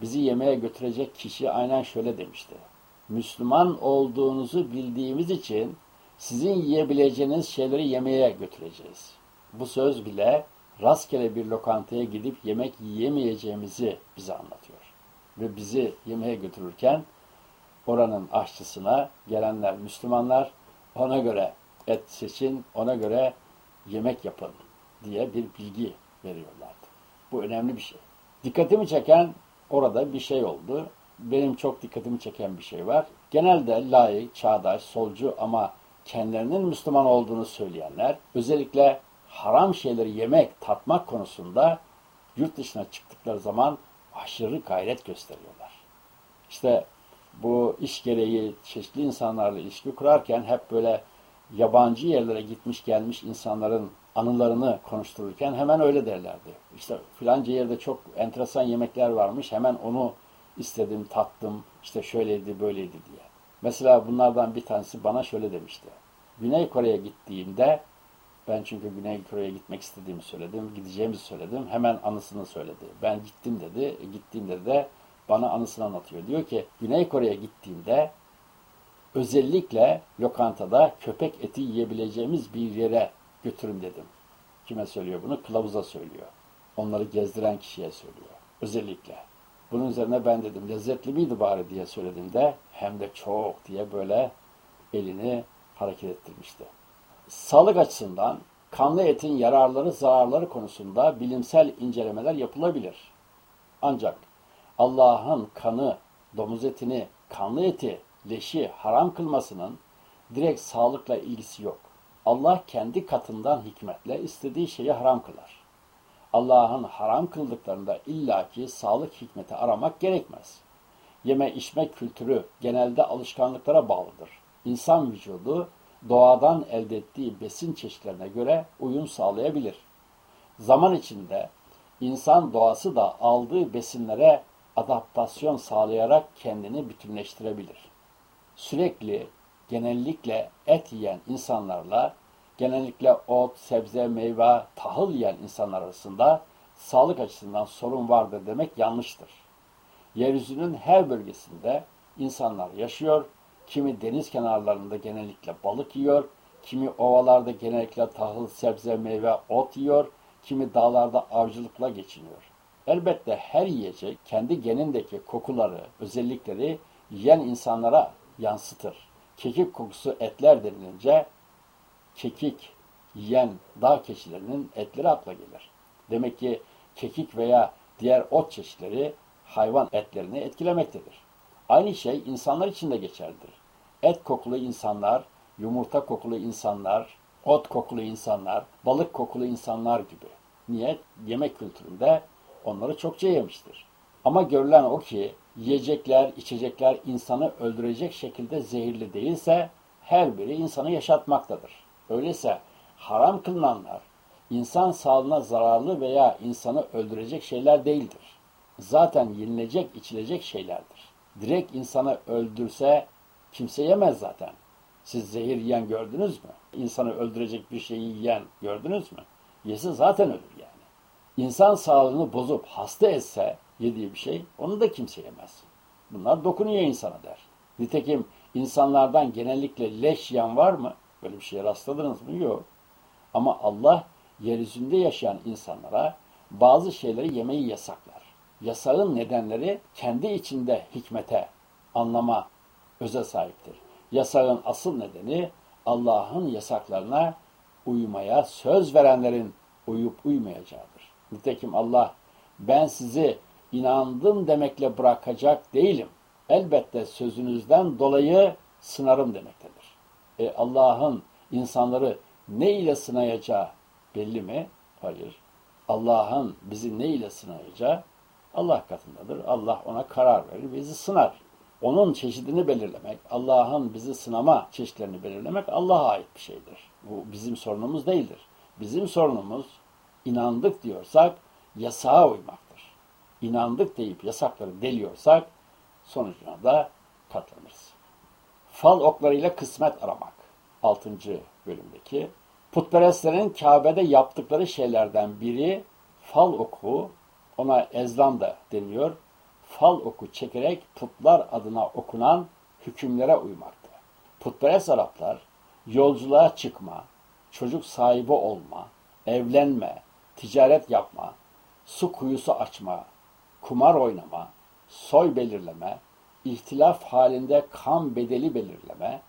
bizi yemeğe götürecek kişi aynen şöyle demişti. Müslüman olduğunuzu bildiğimiz için sizin yiyebileceğiniz şeyleri yemeğe götüreceğiz. Bu söz bile rastgele bir lokantaya gidip yemek yiyemeyeceğimizi bize anlatıyor. Ve bizi yemeğe götürürken oranın aşçısına gelenler Müslümanlar ona göre et seçin, ona göre yemek yapın diye bir bilgi veriyorlardı. Bu önemli bir şey. Dikkatimi çeken orada bir şey oldu. Benim çok dikkatimi çeken bir şey var. Genelde layık, çağdaş, solcu ama kendilerinin Müslüman olduğunu söyleyenler özellikle haram şeyleri yemek, tatmak konusunda yurt dışına çıktıkları zaman aşırı gayret gösteriyorlar. İşte bu iş gereği çeşitli insanlarla ilişki kurarken hep böyle yabancı yerlere gitmiş gelmiş insanların anılarını konuştururken hemen öyle derlerdi. İşte filanca yerde çok enteresan yemekler varmış. Hemen onu istedim, tattım. İşte şöyleydi, böyleydi diye. Mesela bunlardan bir tanesi bana şöyle demişti. Güney Kore'ye gittiğimde ben çünkü Güney Kore'ye gitmek istediğimi söyledim, gideceğimizi söyledim. Hemen anısını söyledi. Ben gittim dedi. Gittiğimde de bana anısını anlatıyor. Diyor ki Güney Kore'ye gittiğimde özellikle lokantada köpek eti yiyebileceğimiz bir yere götürün dedim. Kime söylüyor bunu? Kılavuza söylüyor. Onları gezdiren kişiye söylüyor. Özellikle. Bunun üzerine ben dedim lezzetli miydi bari diye söyledim de hem de çok diye böyle elini hareket ettirmişti. Sağlık açısından kanlı etin yararları zararları konusunda bilimsel incelemeler yapılabilir. Ancak Allah'ın kanı, domuz etini, kanlı eti, leşi haram kılmasının direkt sağlıkla ilgisi yok. Allah kendi katından hikmetle istediği şeyi haram kılar. Allah'ın haram kıldıklarında illaki sağlık hikmeti aramak gerekmez. Yeme içme kültürü genelde alışkanlıklara bağlıdır. İnsan vücudu doğadan elde ettiği besin çeşitlerine göre uyum sağlayabilir. Zaman içinde insan doğası da aldığı besinlere adaptasyon sağlayarak kendini bütünleştirebilir. Sürekli genellikle et yiyen insanlarla genellikle ot, sebze, meyve, tahıl yiyen insanlar arasında sağlık açısından sorun vardır demek yanlıştır. Yeryüzünün her bölgesinde insanlar yaşıyor, kimi deniz kenarlarında genellikle balık yiyor, kimi ovalarda genellikle tahıl, sebze, meyve, ot yiyor, kimi dağlarda avcılıkla geçiniyor. Elbette her yiyecek kendi genindeki kokuları, özellikleri yiyen insanlara yansıtır. Kekik kokusu etler denilince kekik yiyen dağ keçilerinin etleri akla gelir. Demek ki kekik veya diğer ot çeşitleri hayvan etlerini etkilemektedir. Aynı şey insanlar için de geçerlidir. Et kokulu insanlar, yumurta kokulu insanlar, ot kokulu insanlar, balık kokulu insanlar gibi. Niye? Yemek kültüründe onları çokça yemiştir. Ama görülen o ki yiyecekler, içecekler insanı öldürecek şekilde zehirli değilse her biri insanı yaşatmaktadır. Öyleyse haram kılınanlar insan sağlığına zararlı veya insanı öldürecek şeyler değildir. Zaten yenilecek, içilecek şeylerdir. Direkt insanı öldürse kimse yemez zaten. Siz zehir yiyen gördünüz mü? İnsanı öldürecek bir şeyi yiyen gördünüz mü? Yesi zaten ölür yani. İnsan sağlığını bozup hasta etse yediği bir şey onu da kimse yemez. Bunlar dokunuyor insana der. Nitekim insanlardan genellikle leş yiyen var mı? Böyle bir şeye rastladınız mı? Yok. Ama Allah yeryüzünde yaşayan insanlara bazı şeyleri yemeyi yasaklar. Yasağın nedenleri kendi içinde hikmete, anlama, öze sahiptir. Yasağın asıl nedeni Allah'ın yasaklarına uymaya söz verenlerin uyup uymayacağıdır. Nitekim Allah ben sizi inandım demekle bırakacak değilim. Elbette sözünüzden dolayı sınarım demektedir. E, Allah'ın insanları ne ile sınayacağı belli mi? Hayır. Allah'ın bizi ne ile sınayacağı Allah katındadır. Allah ona karar verir, bizi sınar. Onun çeşidini belirlemek, Allah'ın bizi sınama çeşitlerini belirlemek Allah'a ait bir şeydir. Bu bizim sorunumuz değildir. Bizim sorunumuz inandık diyorsak yasağa uymaktır. İnandık deyip yasakları deliyorsak sonucuna da katlanırız. Fal oklarıyla kısmet aramak. 6. bölümdeki. Putperestlerin Kabe'de yaptıkları şeylerden biri fal oku, ona ezlan da deniyor. Fal oku çekerek putlar adına okunan hükümlere uymaktı. Putperest Araplar yolculuğa çıkma, çocuk sahibi olma, evlenme, ticaret yapma, su kuyusu açma, kumar oynama, soy belirleme, ihtilaf halinde kan bedeli belirleme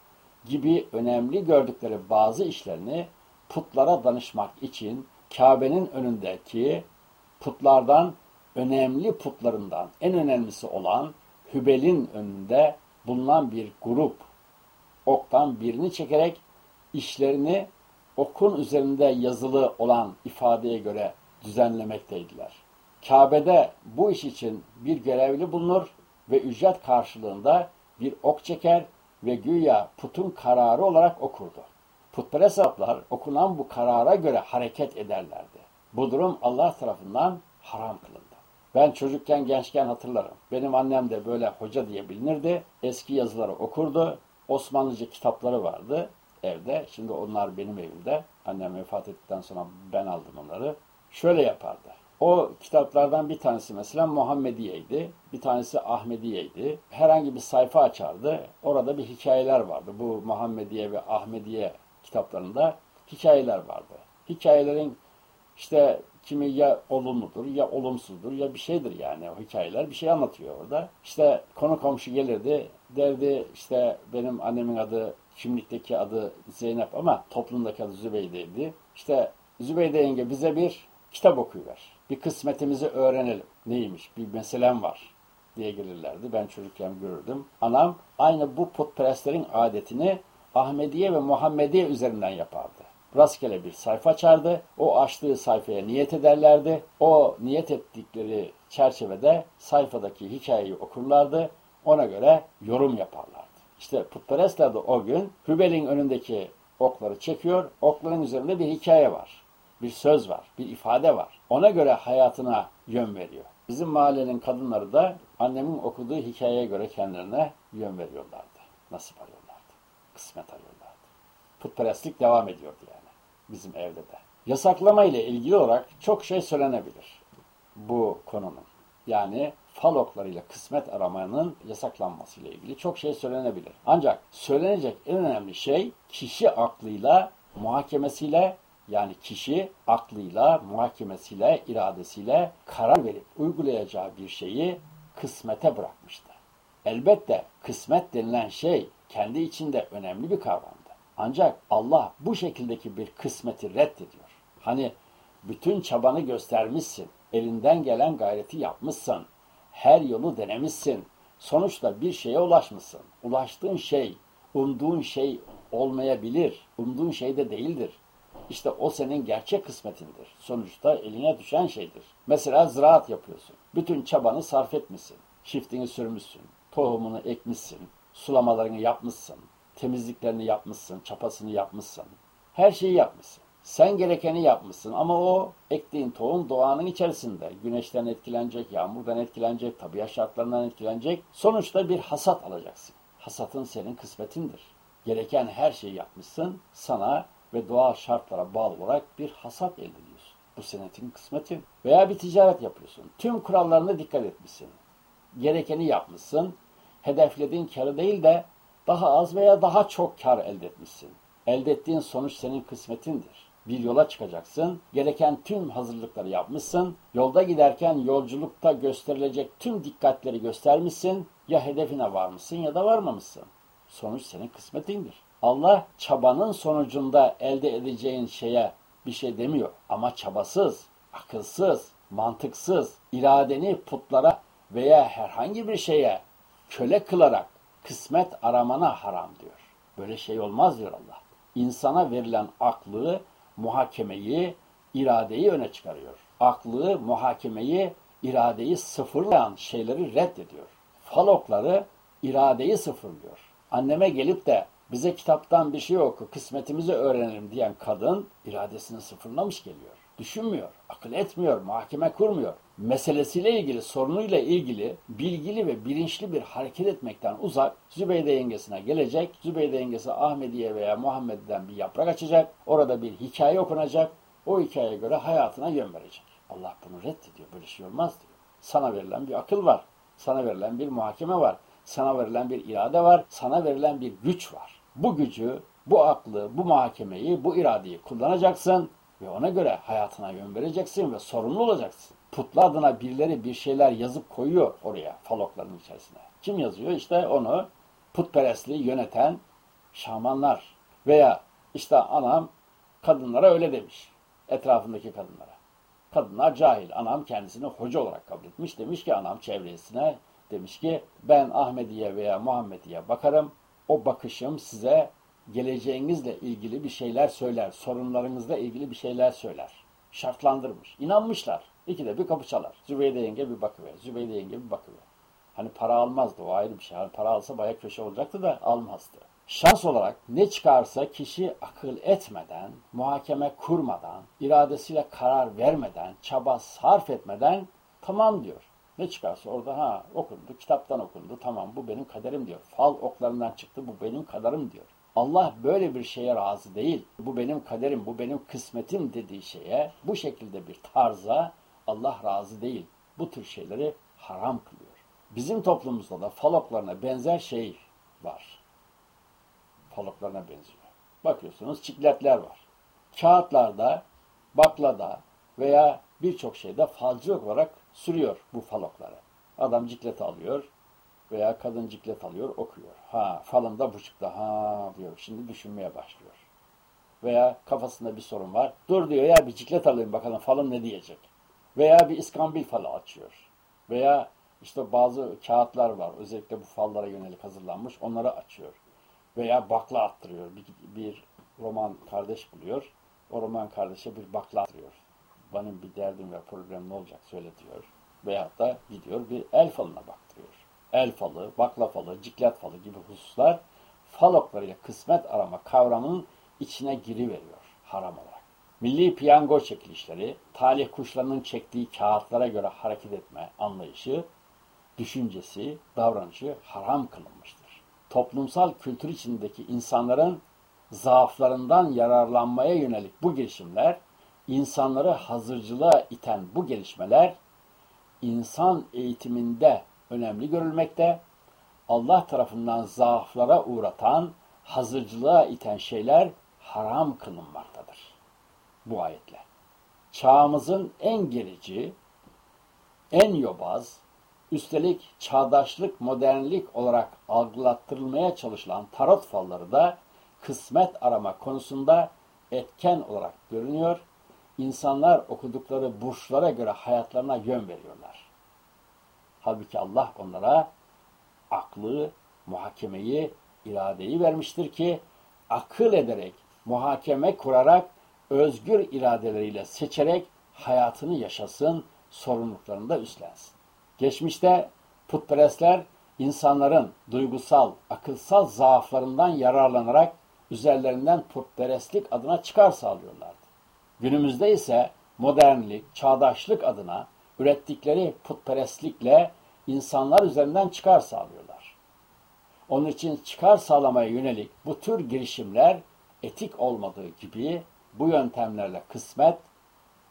gibi önemli gördükleri bazı işlerini putlara danışmak için Kabe'nin önündeki putlardan önemli putlarından en önemlisi olan Hübel'in önünde bulunan bir grup oktan birini çekerek işlerini okun üzerinde yazılı olan ifadeye göre düzenlemekteydiler. Kabe'de bu iş için bir görevli bulunur ve ücret karşılığında bir ok çeker ve güya putun kararı olarak okurdu. Putperest Araplar okunan bu karara göre hareket ederlerdi. Bu durum Allah tarafından haram kılındı. Ben çocukken, gençken hatırlarım. Benim annem de böyle hoca diye bilinirdi. Eski yazıları okurdu. Osmanlıca kitapları vardı evde. Şimdi onlar benim evimde. Annem vefat ettikten sonra ben aldım onları. Şöyle yapardı. O kitaplardan bir tanesi mesela Muhammediye'ydi. Bir tanesi Ahmediye'ydi. Herhangi bir sayfa açardı. Orada bir hikayeler vardı. Bu Muhammediye ve Ahmediye kitaplarında hikayeler vardı. Hikayelerin işte kimi ya olumludur ya olumsuzdur ya bir şeydir yani o hikayeler bir şey anlatıyor orada. İşte konu komşu gelirdi derdi işte benim annemin adı kimlikteki adı Zeynep ama toplumdaki adı Zübeyde'ydi. İşte Zübeyde yenge bize bir kitap okuyuver. Bir kısmetimizi öğrenelim. Neymiş? Bir meselem var diye gelirlerdi. Ben çocukken görürdüm. Anam aynı bu putperestlerin adetini Ahmediye ve Muhammediye üzerinden yapardı. Rastgele bir sayfa açardı. O açtığı sayfaya niyet ederlerdi. O niyet ettikleri çerçevede sayfadaki hikayeyi okurlardı. Ona göre yorum yaparlardı. İşte putperestler de o gün Hübel'in önündeki okları çekiyor. Okların üzerinde bir hikaye var. Bir söz var, bir ifade var. Ona göre hayatına yön veriyor. Bizim mahallenin kadınları da annemin okuduğu hikayeye göre kendilerine yön veriyorlardı. Nasip arıyorlardı. Kısmet arıyorlardı. Putperestlik devam ediyordu yani bizim evde de. Yasaklama ile ilgili olarak çok şey söylenebilir bu konunun. Yani fal oklarıyla kısmet aramanın yasaklanması ile ilgili çok şey söylenebilir. Ancak söylenecek en önemli şey kişi aklıyla, muhakemesiyle yani kişi aklıyla, muhakemesiyle, iradesiyle karar verip uygulayacağı bir şeyi kısmete bırakmıştı. Elbette kısmet denilen şey kendi içinde önemli bir kavramdır. Ancak Allah bu şekildeki bir kısmeti reddediyor. Hani bütün çabanı göstermişsin, elinden gelen gayreti yapmışsın, her yolu denemişsin, sonuçta bir şeye ulaşmışsın. Ulaştığın şey, umduğun şey olmayabilir, umduğun şey de değildir. İşte o senin gerçek kısmetindir. Sonuçta eline düşen şeydir. Mesela ziraat yapıyorsun. Bütün çabanı sarf etmişsin. Çiftini sürmüşsün. Tohumunu ekmişsin. Sulamalarını yapmışsın temizliklerini yapmışsın, çapasını yapmışsın. Her şeyi yapmışsın. Sen gerekeni yapmışsın ama o ektiğin tohum doğanın içerisinde. Güneşten etkilenecek, yağmurdan etkilenecek, tabiat şartlarından etkilenecek. Sonuçta bir hasat alacaksın. Hasatın senin kısmetindir. Gereken her şeyi yapmışsın. Sana ve doğal şartlara bağlı olarak bir hasat elde ediyorsun. Bu senetin kısmetin. Veya bir ticaret yapıyorsun. Tüm kurallarına dikkat etmişsin. Gerekeni yapmışsın. Hedeflediğin karı değil de daha az veya daha çok kar elde etmişsin. Elde ettiğin sonuç senin kısmetindir. Bir yola çıkacaksın, gereken tüm hazırlıkları yapmışsın, yolda giderken yolculukta gösterilecek tüm dikkatleri göstermişsin, ya hedefine varmışsın ya da varmamışsın. Sonuç senin kısmetindir. Allah çabanın sonucunda elde edeceğin şeye bir şey demiyor. Ama çabasız, akılsız, mantıksız, iradeni putlara veya herhangi bir şeye köle kılarak kısmet aramana haram diyor. Böyle şey olmaz diyor Allah. İnsana verilen aklı, muhakemeyi, iradeyi öne çıkarıyor. Aklı, muhakemeyi, iradeyi sıfırlayan şeyleri reddediyor. Falokları iradeyi sıfırlıyor. Anneme gelip de bize kitaptan bir şey oku, kısmetimizi öğrenelim diyen kadın iradesini sıfırlamış geliyor. Düşünmüyor, akıl etmiyor, mahkeme kurmuyor. Meselesiyle ilgili, sorunuyla ilgili bilgili ve bilinçli bir hareket etmekten uzak Zübeyde yengesine gelecek. Zübeyde yengesi Ahmediye veya Muhammed'den bir yaprak açacak. Orada bir hikaye okunacak. O hikayeye göre hayatına yön verecek. Allah bunu reddediyor. Böyle şey olmaz diyor. Sana verilen bir akıl var. Sana verilen bir muhakeme var. Sana verilen bir irade var. Sana verilen bir güç var. Bu gücü, bu aklı, bu muhakemeyi, bu iradeyi kullanacaksın ve ona göre hayatına yön vereceksin ve sorumlu olacaksın. Putlu adına birileri bir şeyler yazıp koyuyor oraya falokların içerisine. Kim yazıyor? İşte onu putperestliği yöneten şamanlar veya işte anam kadınlara öyle demiş. Etrafındaki kadınlara. Kadınlar cahil. Anam kendisini hoca olarak kabul etmiş. Demiş ki anam çevresine demiş ki ben Ahmediye veya Muhammediye bakarım. O bakışım size geleceğinizle ilgili bir şeyler söyler. Sorunlarınızla ilgili bir şeyler söyler. Şartlandırmış. İnanmışlar. İkide bir kapı çalar. Zübeyde yenge bir bakıver. Zübeyde yenge bir bakıver. Hani para almazdı o ayrı bir şey. Hani para alsa bayağı köşe olacaktı da almazdı. Şans olarak ne çıkarsa kişi akıl etmeden, muhakeme kurmadan, iradesiyle karar vermeden, çaba sarf etmeden tamam diyor. Ne çıkarsa orada ha okundu, kitaptan okundu, tamam bu benim kaderim diyor. Fal oklarından çıktı, bu benim kaderim diyor. Allah böyle bir şeye razı değil. Bu benim kaderim, bu benim kısmetim dediği şeye, bu şekilde bir tarza Allah razı değil. Bu tür şeyleri haram kılıyor. Bizim toplumumuzda da faloklarına benzer şey var. Faloklarına benziyor. Bakıyorsunuz çikletler var. Kağıtlarda, baklada veya birçok şeyde falcı olarak sürüyor bu falokları. Adam ciklet alıyor veya kadın ciklet alıyor, okuyor. Ha falında bu çıktı, ha diyor. Şimdi düşünmeye başlıyor. Veya kafasında bir sorun var. Dur diyor ya bir ciklet alayım bakalım falım ne diyecek. Veya bir iskambil falı açıyor. Veya işte bazı kağıtlar var. Özellikle bu fallara yönelik hazırlanmış. Onları açıyor. Veya bakla attırıyor. Bir, bir roman kardeş buluyor. O roman kardeşe bir bakla attırıyor. Benim bir derdim ve problem ne olacak söyle diyor. Veyahut da gidiyor bir el falına baktırıyor. El falı, bakla falı, ciklet falı gibi hususlar faloklarıyla kısmet arama kavramının içine giriveriyor haram olarak. Milli piyango çekilişleri, talih kuşlarının çektiği kağıtlara göre hareket etme anlayışı, düşüncesi, davranışı haram kılınmıştır. Toplumsal kültür içindeki insanların zaaflarından yararlanmaya yönelik bu girişimler, insanları hazırcılığa iten bu gelişmeler, insan eğitiminde önemli görülmekte, Allah tarafından zaaflara uğratan, hazırcılığa iten şeyler haram kılınmaktadır. Bu ayetle. Çağımızın en gerici, en yobaz, üstelik çağdaşlık, modernlik olarak algılattırılmaya çalışılan tarot falları da kısmet arama konusunda etken olarak görünüyor. İnsanlar okudukları burçlara göre hayatlarına yön veriyorlar. Halbuki Allah onlara aklı, muhakemeyi, iradeyi vermiştir ki akıl ederek, muhakeme kurarak, özgür iradeleriyle seçerek hayatını yaşasın, sorumluluklarını da üstlensin. Geçmişte putperestler insanların duygusal, akılsal zaaflarından yararlanarak üzerlerinden putperestlik adına çıkar sağlıyorlardı. Günümüzde ise modernlik, çağdaşlık adına ürettikleri putperestlikle insanlar üzerinden çıkar sağlıyorlar. Onun için çıkar sağlamaya yönelik bu tür girişimler etik olmadığı gibi bu yöntemlerle kısmet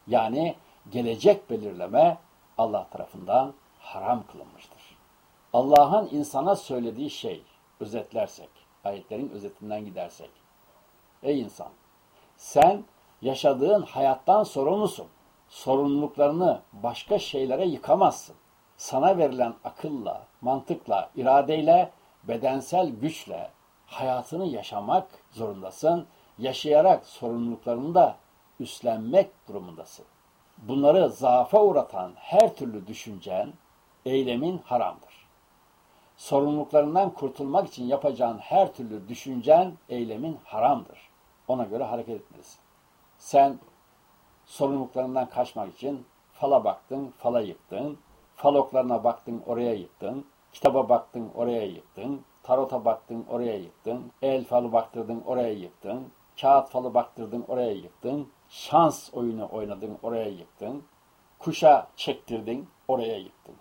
yani gelecek belirleme Allah tarafından haram kılınmıştır. Allah'ın insana söylediği şey, özetlersek, ayetlerin özetinden gidersek. Ey insan! Sen yaşadığın hayattan sorumlusun. Sorumluluklarını başka şeylere yıkamazsın. Sana verilen akılla, mantıkla, iradeyle, bedensel güçle hayatını yaşamak zorundasın. Yaşayarak sorumluluklarını da üstlenmek durumundasın. Bunları zaafa uğratan her türlü düşüncen, eylemin haramdır. Sorumluluklarından kurtulmak için yapacağın her türlü düşüncen, eylemin haramdır. Ona göre hareket etmelisin. Sen sorumluluklarından kaçmak için fala baktın, fala yıktın, faloklarına baktın, oraya yıktın, kitaba baktın, oraya yıktın, tarota baktın, oraya yıktın, el falı baktırdın, oraya yıktın, kağıt falı baktırdın, oraya yıktın, şans oyunu oynadın, oraya yıktın, kuşa çektirdin, oraya yıktın.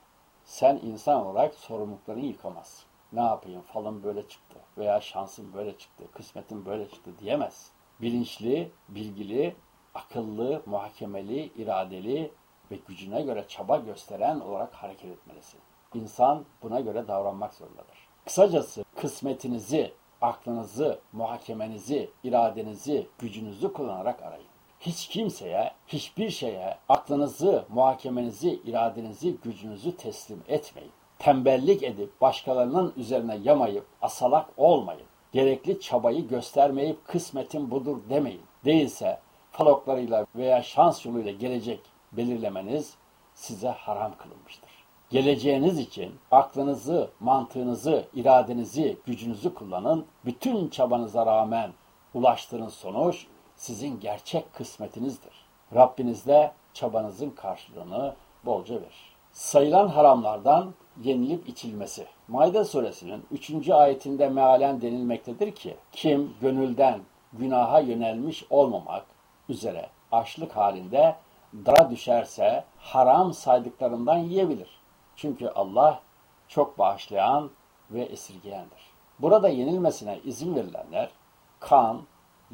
Sen insan olarak sorumluluklarını yıkamazsın. Ne yapayım falım böyle çıktı veya şansım böyle çıktı, kısmetim böyle çıktı diyemez. Bilinçli, bilgili, akıllı, muhakemeli, iradeli ve gücüne göre çaba gösteren olarak hareket etmelisin. İnsan buna göre davranmak zorundadır. Kısacası kısmetinizi, aklınızı, muhakemenizi, iradenizi, gücünüzü kullanarak arayın. Hiç kimseye, hiçbir şeye aklınızı, muhakemenizi, iradenizi, gücünüzü teslim etmeyin. Tembellik edip başkalarının üzerine yamayıp asalak olmayın. Gerekli çabayı göstermeyip kısmetin budur demeyin. Değilse faloklarıyla veya şans yoluyla gelecek belirlemeniz size haram kılınmıştır. Geleceğiniz için aklınızı, mantığınızı, iradenizi, gücünüzü kullanın. Bütün çabanıza rağmen ulaştığınız sonuç sizin gerçek kısmetinizdir. Rabbiniz de çabanızın karşılığını bolca verir. sayılan haramlardan yenilip içilmesi. Maide suresinin 3. ayetinde mealen denilmektedir ki kim gönülden günaha yönelmiş olmamak üzere açlık halinde dara düşerse haram saydıklarından yiyebilir. Çünkü Allah çok bağışlayan ve esirgeyendir. Burada yenilmesine izin verilenler kan,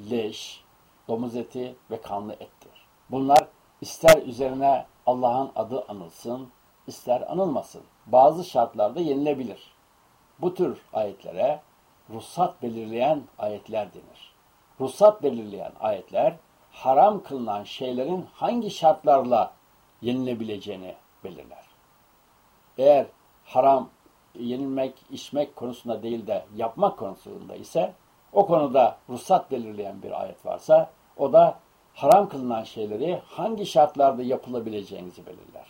leş, domuz eti ve kanlı ettir. Bunlar ister üzerine Allah'ın adı anılsın, ister anılmasın. Bazı şartlarda yenilebilir. Bu tür ayetlere ruhsat belirleyen ayetler denir. Ruhsat belirleyen ayetler haram kılınan şeylerin hangi şartlarla yenilebileceğini belirler. Eğer haram yenilmek, içmek konusunda değil de yapmak konusunda ise o konuda ruhsat belirleyen bir ayet varsa o da haram kılınan şeyleri hangi şartlarda yapılabileceğinizi belirler.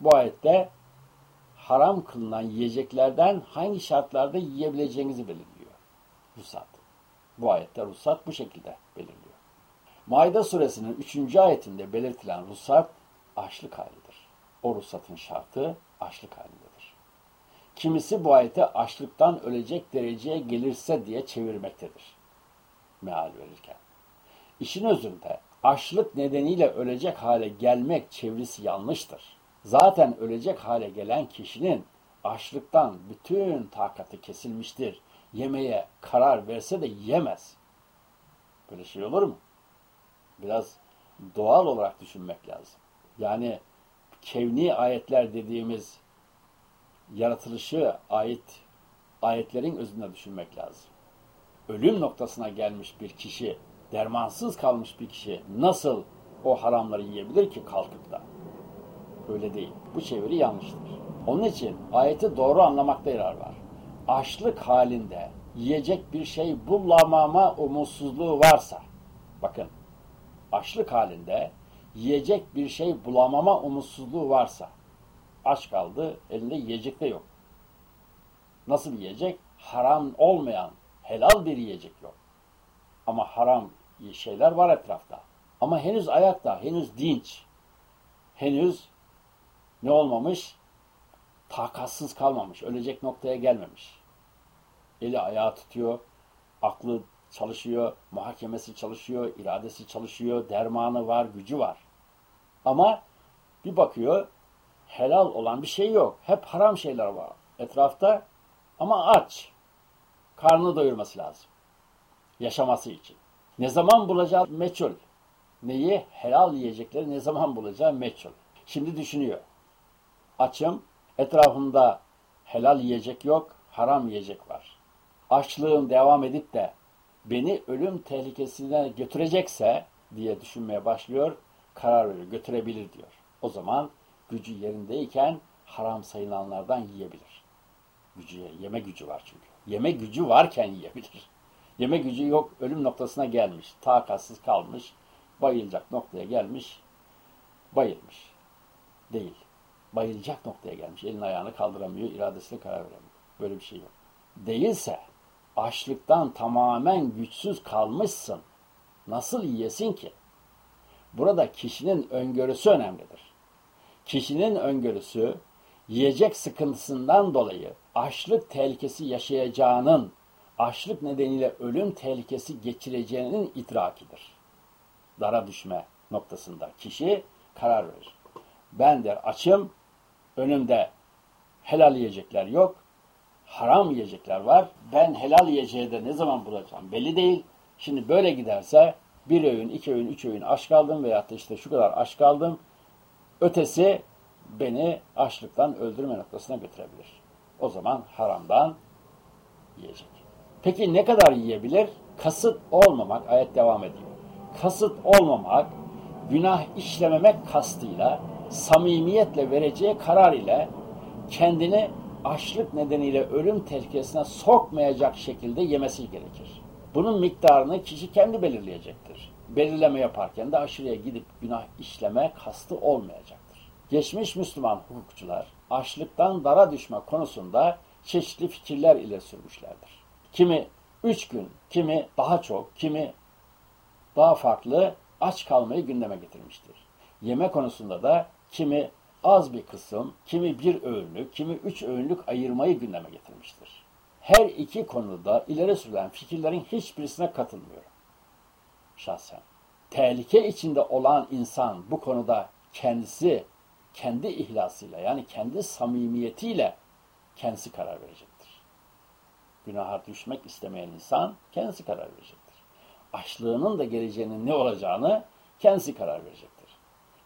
Bu ayette haram kılınan yiyeceklerden hangi şartlarda yiyebileceğinizi belirliyor. Ruhsat. Bu ayette ruhsat bu şekilde belirliyor. Maide suresinin 3. ayetinde belirtilen ruhsat açlık halidir. O ruhsatın şartı açlık halindedir. Kimisi bu ayete açlıktan ölecek dereceye gelirse diye çevirmektedir. Meal verirken. İşin özünde açlık nedeniyle ölecek hale gelmek çevresi yanlıştır. Zaten ölecek hale gelen kişinin açlıktan bütün takatı kesilmiştir. Yemeye karar verse de yemez. Böyle şey olur mu? Biraz doğal olarak düşünmek lazım. Yani kevni ayetler dediğimiz yaratılışı ait ayetlerin özünde düşünmek lazım. Ölüm noktasına gelmiş bir kişi, dermansız kalmış bir kişi nasıl o haramları yiyebilir ki kalkıp da? Öyle değil. Bu çeviri yanlıştır. Onun için ayeti doğru anlamakta yarar var. Açlık halinde yiyecek bir şey bulamama umutsuzluğu varsa, bakın, açlık halinde yiyecek bir şey bulamama umutsuzluğu varsa, aç kaldı, elinde yiyecek de yok. Nasıl yiyecek? Haram olmayan, helal bir yiyecek yok. Ama haram şeyler var etrafta. Ama henüz ayakta, henüz dinç, henüz ne olmamış? Takatsız kalmamış, ölecek noktaya gelmemiş. Eli ayağı tutuyor, aklı çalışıyor, muhakemesi çalışıyor, iradesi çalışıyor, dermanı var, gücü var. Ama bir bakıyor, helal olan bir şey yok. Hep haram şeyler var etrafta ama aç. Karnını doyurması lazım. Yaşaması için. Ne zaman bulacağı meçhul. Neyi? Helal yiyecekleri ne zaman bulacağı meçhul. Şimdi düşünüyor. Açım, etrafımda helal yiyecek yok, haram yiyecek var. Açlığım devam edip de beni ölüm tehlikesine götürecekse diye düşünmeye başlıyor, karar veriyor, götürebilir diyor. O zaman gücü yerindeyken haram sayılanlardan yiyebilir. Gücü, yeme gücü var çünkü. Yeme gücü varken yiyebilir. Yeme gücü yok, ölüm noktasına gelmiş, takatsız kalmış, bayılacak noktaya gelmiş, bayılmış. Değil. Bayılacak noktaya gelmiş. Elini ayağını kaldıramıyor, iradesine karar veremiyor. Böyle bir şey yok. Değilse, açlıktan tamamen güçsüz kalmışsın. Nasıl yiyesin ki? Burada kişinin öngörüsü önemlidir. Kişinin öngörüsü yiyecek sıkıntısından dolayı açlık tehlikesi yaşayacağının, açlık nedeniyle ölüm tehlikesi geçireceğinin idrakidir. Dara düşme noktasında kişi karar verir. Ben der açım, önümde helal yiyecekler yok, haram yiyecekler var. Ben helal yiyeceği de ne zaman bulacağım belli değil. Şimdi böyle giderse bir öğün, iki öğün, üç öğün aç kaldım veyahut da işte şu kadar aç kaldım. Ötesi beni açlıktan öldürme noktasına götürebilir. O zaman haramdan yiyecek. Peki ne kadar yiyebilir? Kasıt olmamak, ayet devam ediyor. Kasıt olmamak, günah işlememek kastıyla, samimiyetle vereceği karar ile kendini açlık nedeniyle ölüm tehlikesine sokmayacak şekilde yemesi gerekir. Bunun miktarını kişi kendi belirleyecektir. Belirleme yaparken de aşırıya gidip günah işleme kastı olmayacaktır. Geçmiş Müslüman hukukçular açlıktan dara düşme konusunda çeşitli fikirler ile sürmüşlerdir. Kimi üç gün, kimi daha çok, kimi daha farklı aç kalmayı gündeme getirmiştir. Yeme konusunda da kimi az bir kısım, kimi bir öğünlük, kimi üç öğünlük ayırmayı gündeme getirmiştir. Her iki konuda ileri sürülen fikirlerin hiçbirisine katılmıyorum. Şahsen. Tehlike içinde olan insan bu konuda kendisi, kendi ihlasıyla yani kendi samimiyetiyle kendisi karar verecektir. Günaha düşmek istemeyen insan kendisi karar verecektir. Açlığının da geleceğinin ne olacağını kendisi karar verecektir.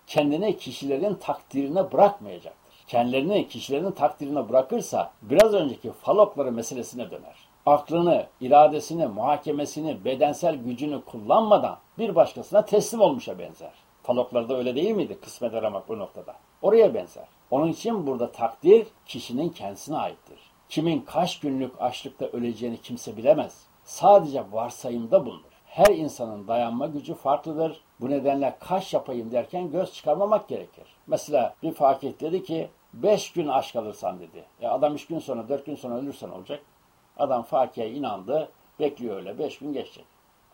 Kendini kişilerin takdirine bırakmayacaktır. Kendilerini kişilerin takdirine bırakırsa biraz önceki falokları meselesine döner. Aklını, iradesini, muhakemesini, bedensel gücünü kullanmadan bir başkasına teslim olmuşa benzer. Faloklarda öyle değil miydi? Kısmet aramak bu noktada. Oraya benzer. Onun için burada takdir kişinin kendisine aittir. Kimin kaç günlük açlıkta öleceğini kimse bilemez. Sadece varsayımda bulunur. Her insanın dayanma gücü farklıdır. Bu nedenle kaç yapayım derken göz çıkarmamak gerekir. Mesela bir fakir dedi ki 5 gün aç kalırsan dedi. E adam 3 gün sonra 4 gün sonra ölürsen olacak. Adam fakiye inandı. Bekliyor öyle 5 gün geçecek.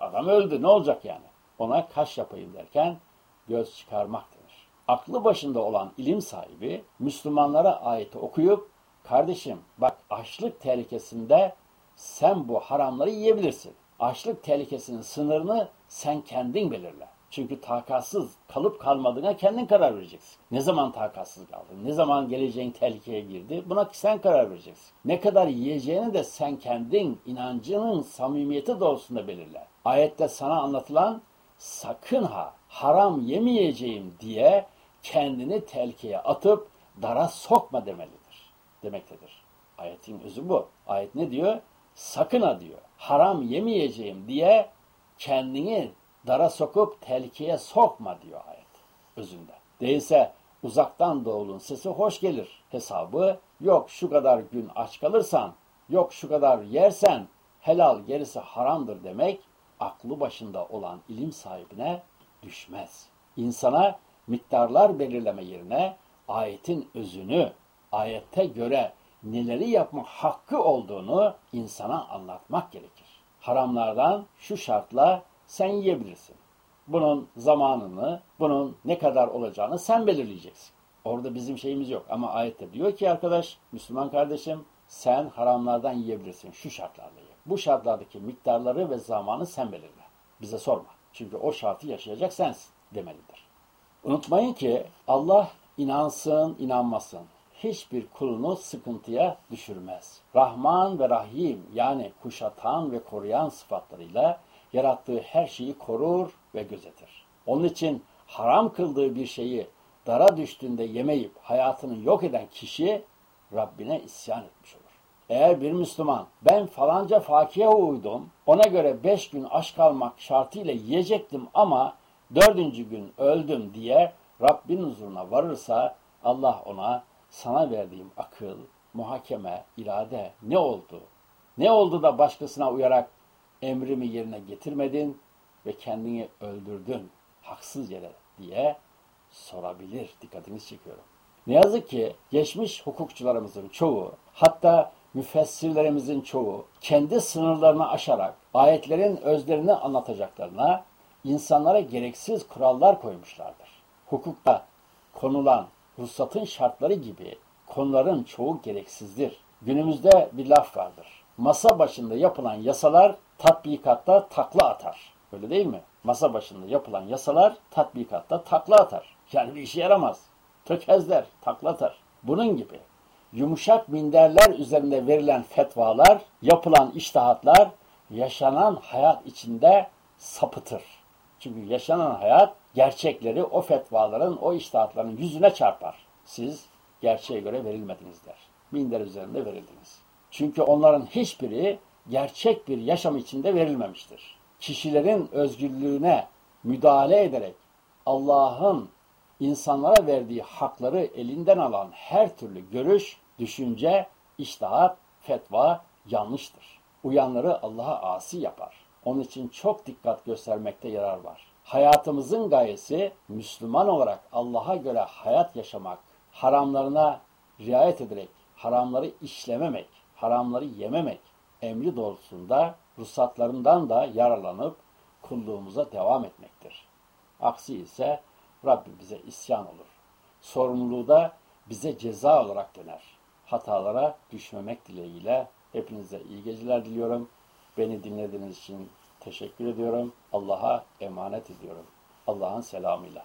Adam öldü ne olacak yani? Ona kaş yapayım derken göz çıkarmak denir. Aklı başında olan ilim sahibi Müslümanlara ayeti okuyup kardeşim bak açlık tehlikesinde sen bu haramları yiyebilirsin. Açlık tehlikesinin sınırını sen kendin belirle. Çünkü takatsız kalıp kalmadığına kendin karar vereceksin. Ne zaman takatsız kaldın? Ne zaman geleceğin tehlikeye girdi? Buna sen karar vereceksin. Ne kadar yiyeceğini de sen kendin inancının samimiyeti doğrusunda belirle. Ayette sana anlatılan sakın ha haram yemeyeceğim diye kendini tehlikeye atıp dara sokma demelidir. Demektedir. Ayetin özü bu. Ayet ne diyor? Sakın ha diyor. Haram yemeyeceğim diye kendini dara sokup tehlikeye sokma diyor ayet özünde. Değilse uzaktan doğulun sesi hoş gelir hesabı. Yok şu kadar gün aç kalırsan, yok şu kadar yersen helal gerisi haramdır demek aklı başında olan ilim sahibine düşmez. İnsana miktarlar belirleme yerine ayetin özünü, ayette göre neleri yapma hakkı olduğunu insana anlatmak gerekir. Haramlardan şu şartla sen yiyebilirsin. Bunun zamanını, bunun ne kadar olacağını sen belirleyeceksin. Orada bizim şeyimiz yok ama ayette diyor ki arkadaş, Müslüman kardeşim sen haramlardan yiyebilirsin şu şartlarla ye. Bu şartlardaki miktarları ve zamanı sen belirle. Bize sorma. Çünkü o şartı yaşayacak sensin demelidir. Unutmayın ki Allah inansın, inanmasın hiçbir kulunu sıkıntıya düşürmez. Rahman ve Rahim yani kuşatan ve koruyan sıfatlarıyla yarattığı her şeyi korur ve gözetir. Onun için haram kıldığı bir şeyi dara düştüğünde yemeyip hayatını yok eden kişi Rabbine isyan etmiş olur. Eğer bir Müslüman ben falanca fakiye uydum, ona göre beş gün aç kalmak şartıyla yiyecektim ama dördüncü gün öldüm diye Rabbin huzuruna varırsa Allah ona sana verdiğim akıl, muhakeme, irade ne oldu? Ne oldu da başkasına uyarak emrimi yerine getirmedin ve kendini öldürdün haksız yere diye sorabilir. Dikkatinizi çekiyorum. Ne yazık ki geçmiş hukukçularımızın çoğu hatta müfessirlerimizin çoğu kendi sınırlarını aşarak ayetlerin özlerini anlatacaklarına insanlara gereksiz kurallar koymuşlardır. Hukukta konulan ruhsatın şartları gibi konuların çoğu gereksizdir. Günümüzde bir laf vardır. Masa başında yapılan yasalar tatbikatta takla atar. Öyle değil mi? Masa başında yapılan yasalar tatbikatta takla atar. Yani bir işe yaramaz. Tökezler, takla atar. Bunun gibi yumuşak minderler üzerinde verilen fetvalar, yapılan iştahatlar yaşanan hayat içinde sapıtır. Çünkü yaşanan hayat gerçekleri o fetvaların, o iştahatların yüzüne çarpar. Siz gerçeğe göre verilmediniz der. Minder üzerinde verildiniz. Çünkü onların hiçbiri gerçek bir yaşam içinde verilmemiştir. Kişilerin özgürlüğüne müdahale ederek Allah'ın insanlara verdiği hakları elinden alan her türlü görüş, düşünce, iştahat, fetva yanlıştır. Uyanları Allah'a asi yapar. Onun için çok dikkat göstermekte yarar var. Hayatımızın gayesi Müslüman olarak Allah'a göre hayat yaşamak, haramlarına riayet ederek haramları işlememek, haramları yememek emri doğrultusunda ruhsatlarından da yararlanıp kulluğumuza devam etmektir. Aksi ise Rabbim bize isyan olur. sorumluluğu da bize ceza olarak döner. Hatalara düşmemek dileğiyle hepinize iyi geceler diliyorum. Beni dinlediğiniz için teşekkür ediyorum. Allah'a emanet ediyorum. Allah'ın selamıyla.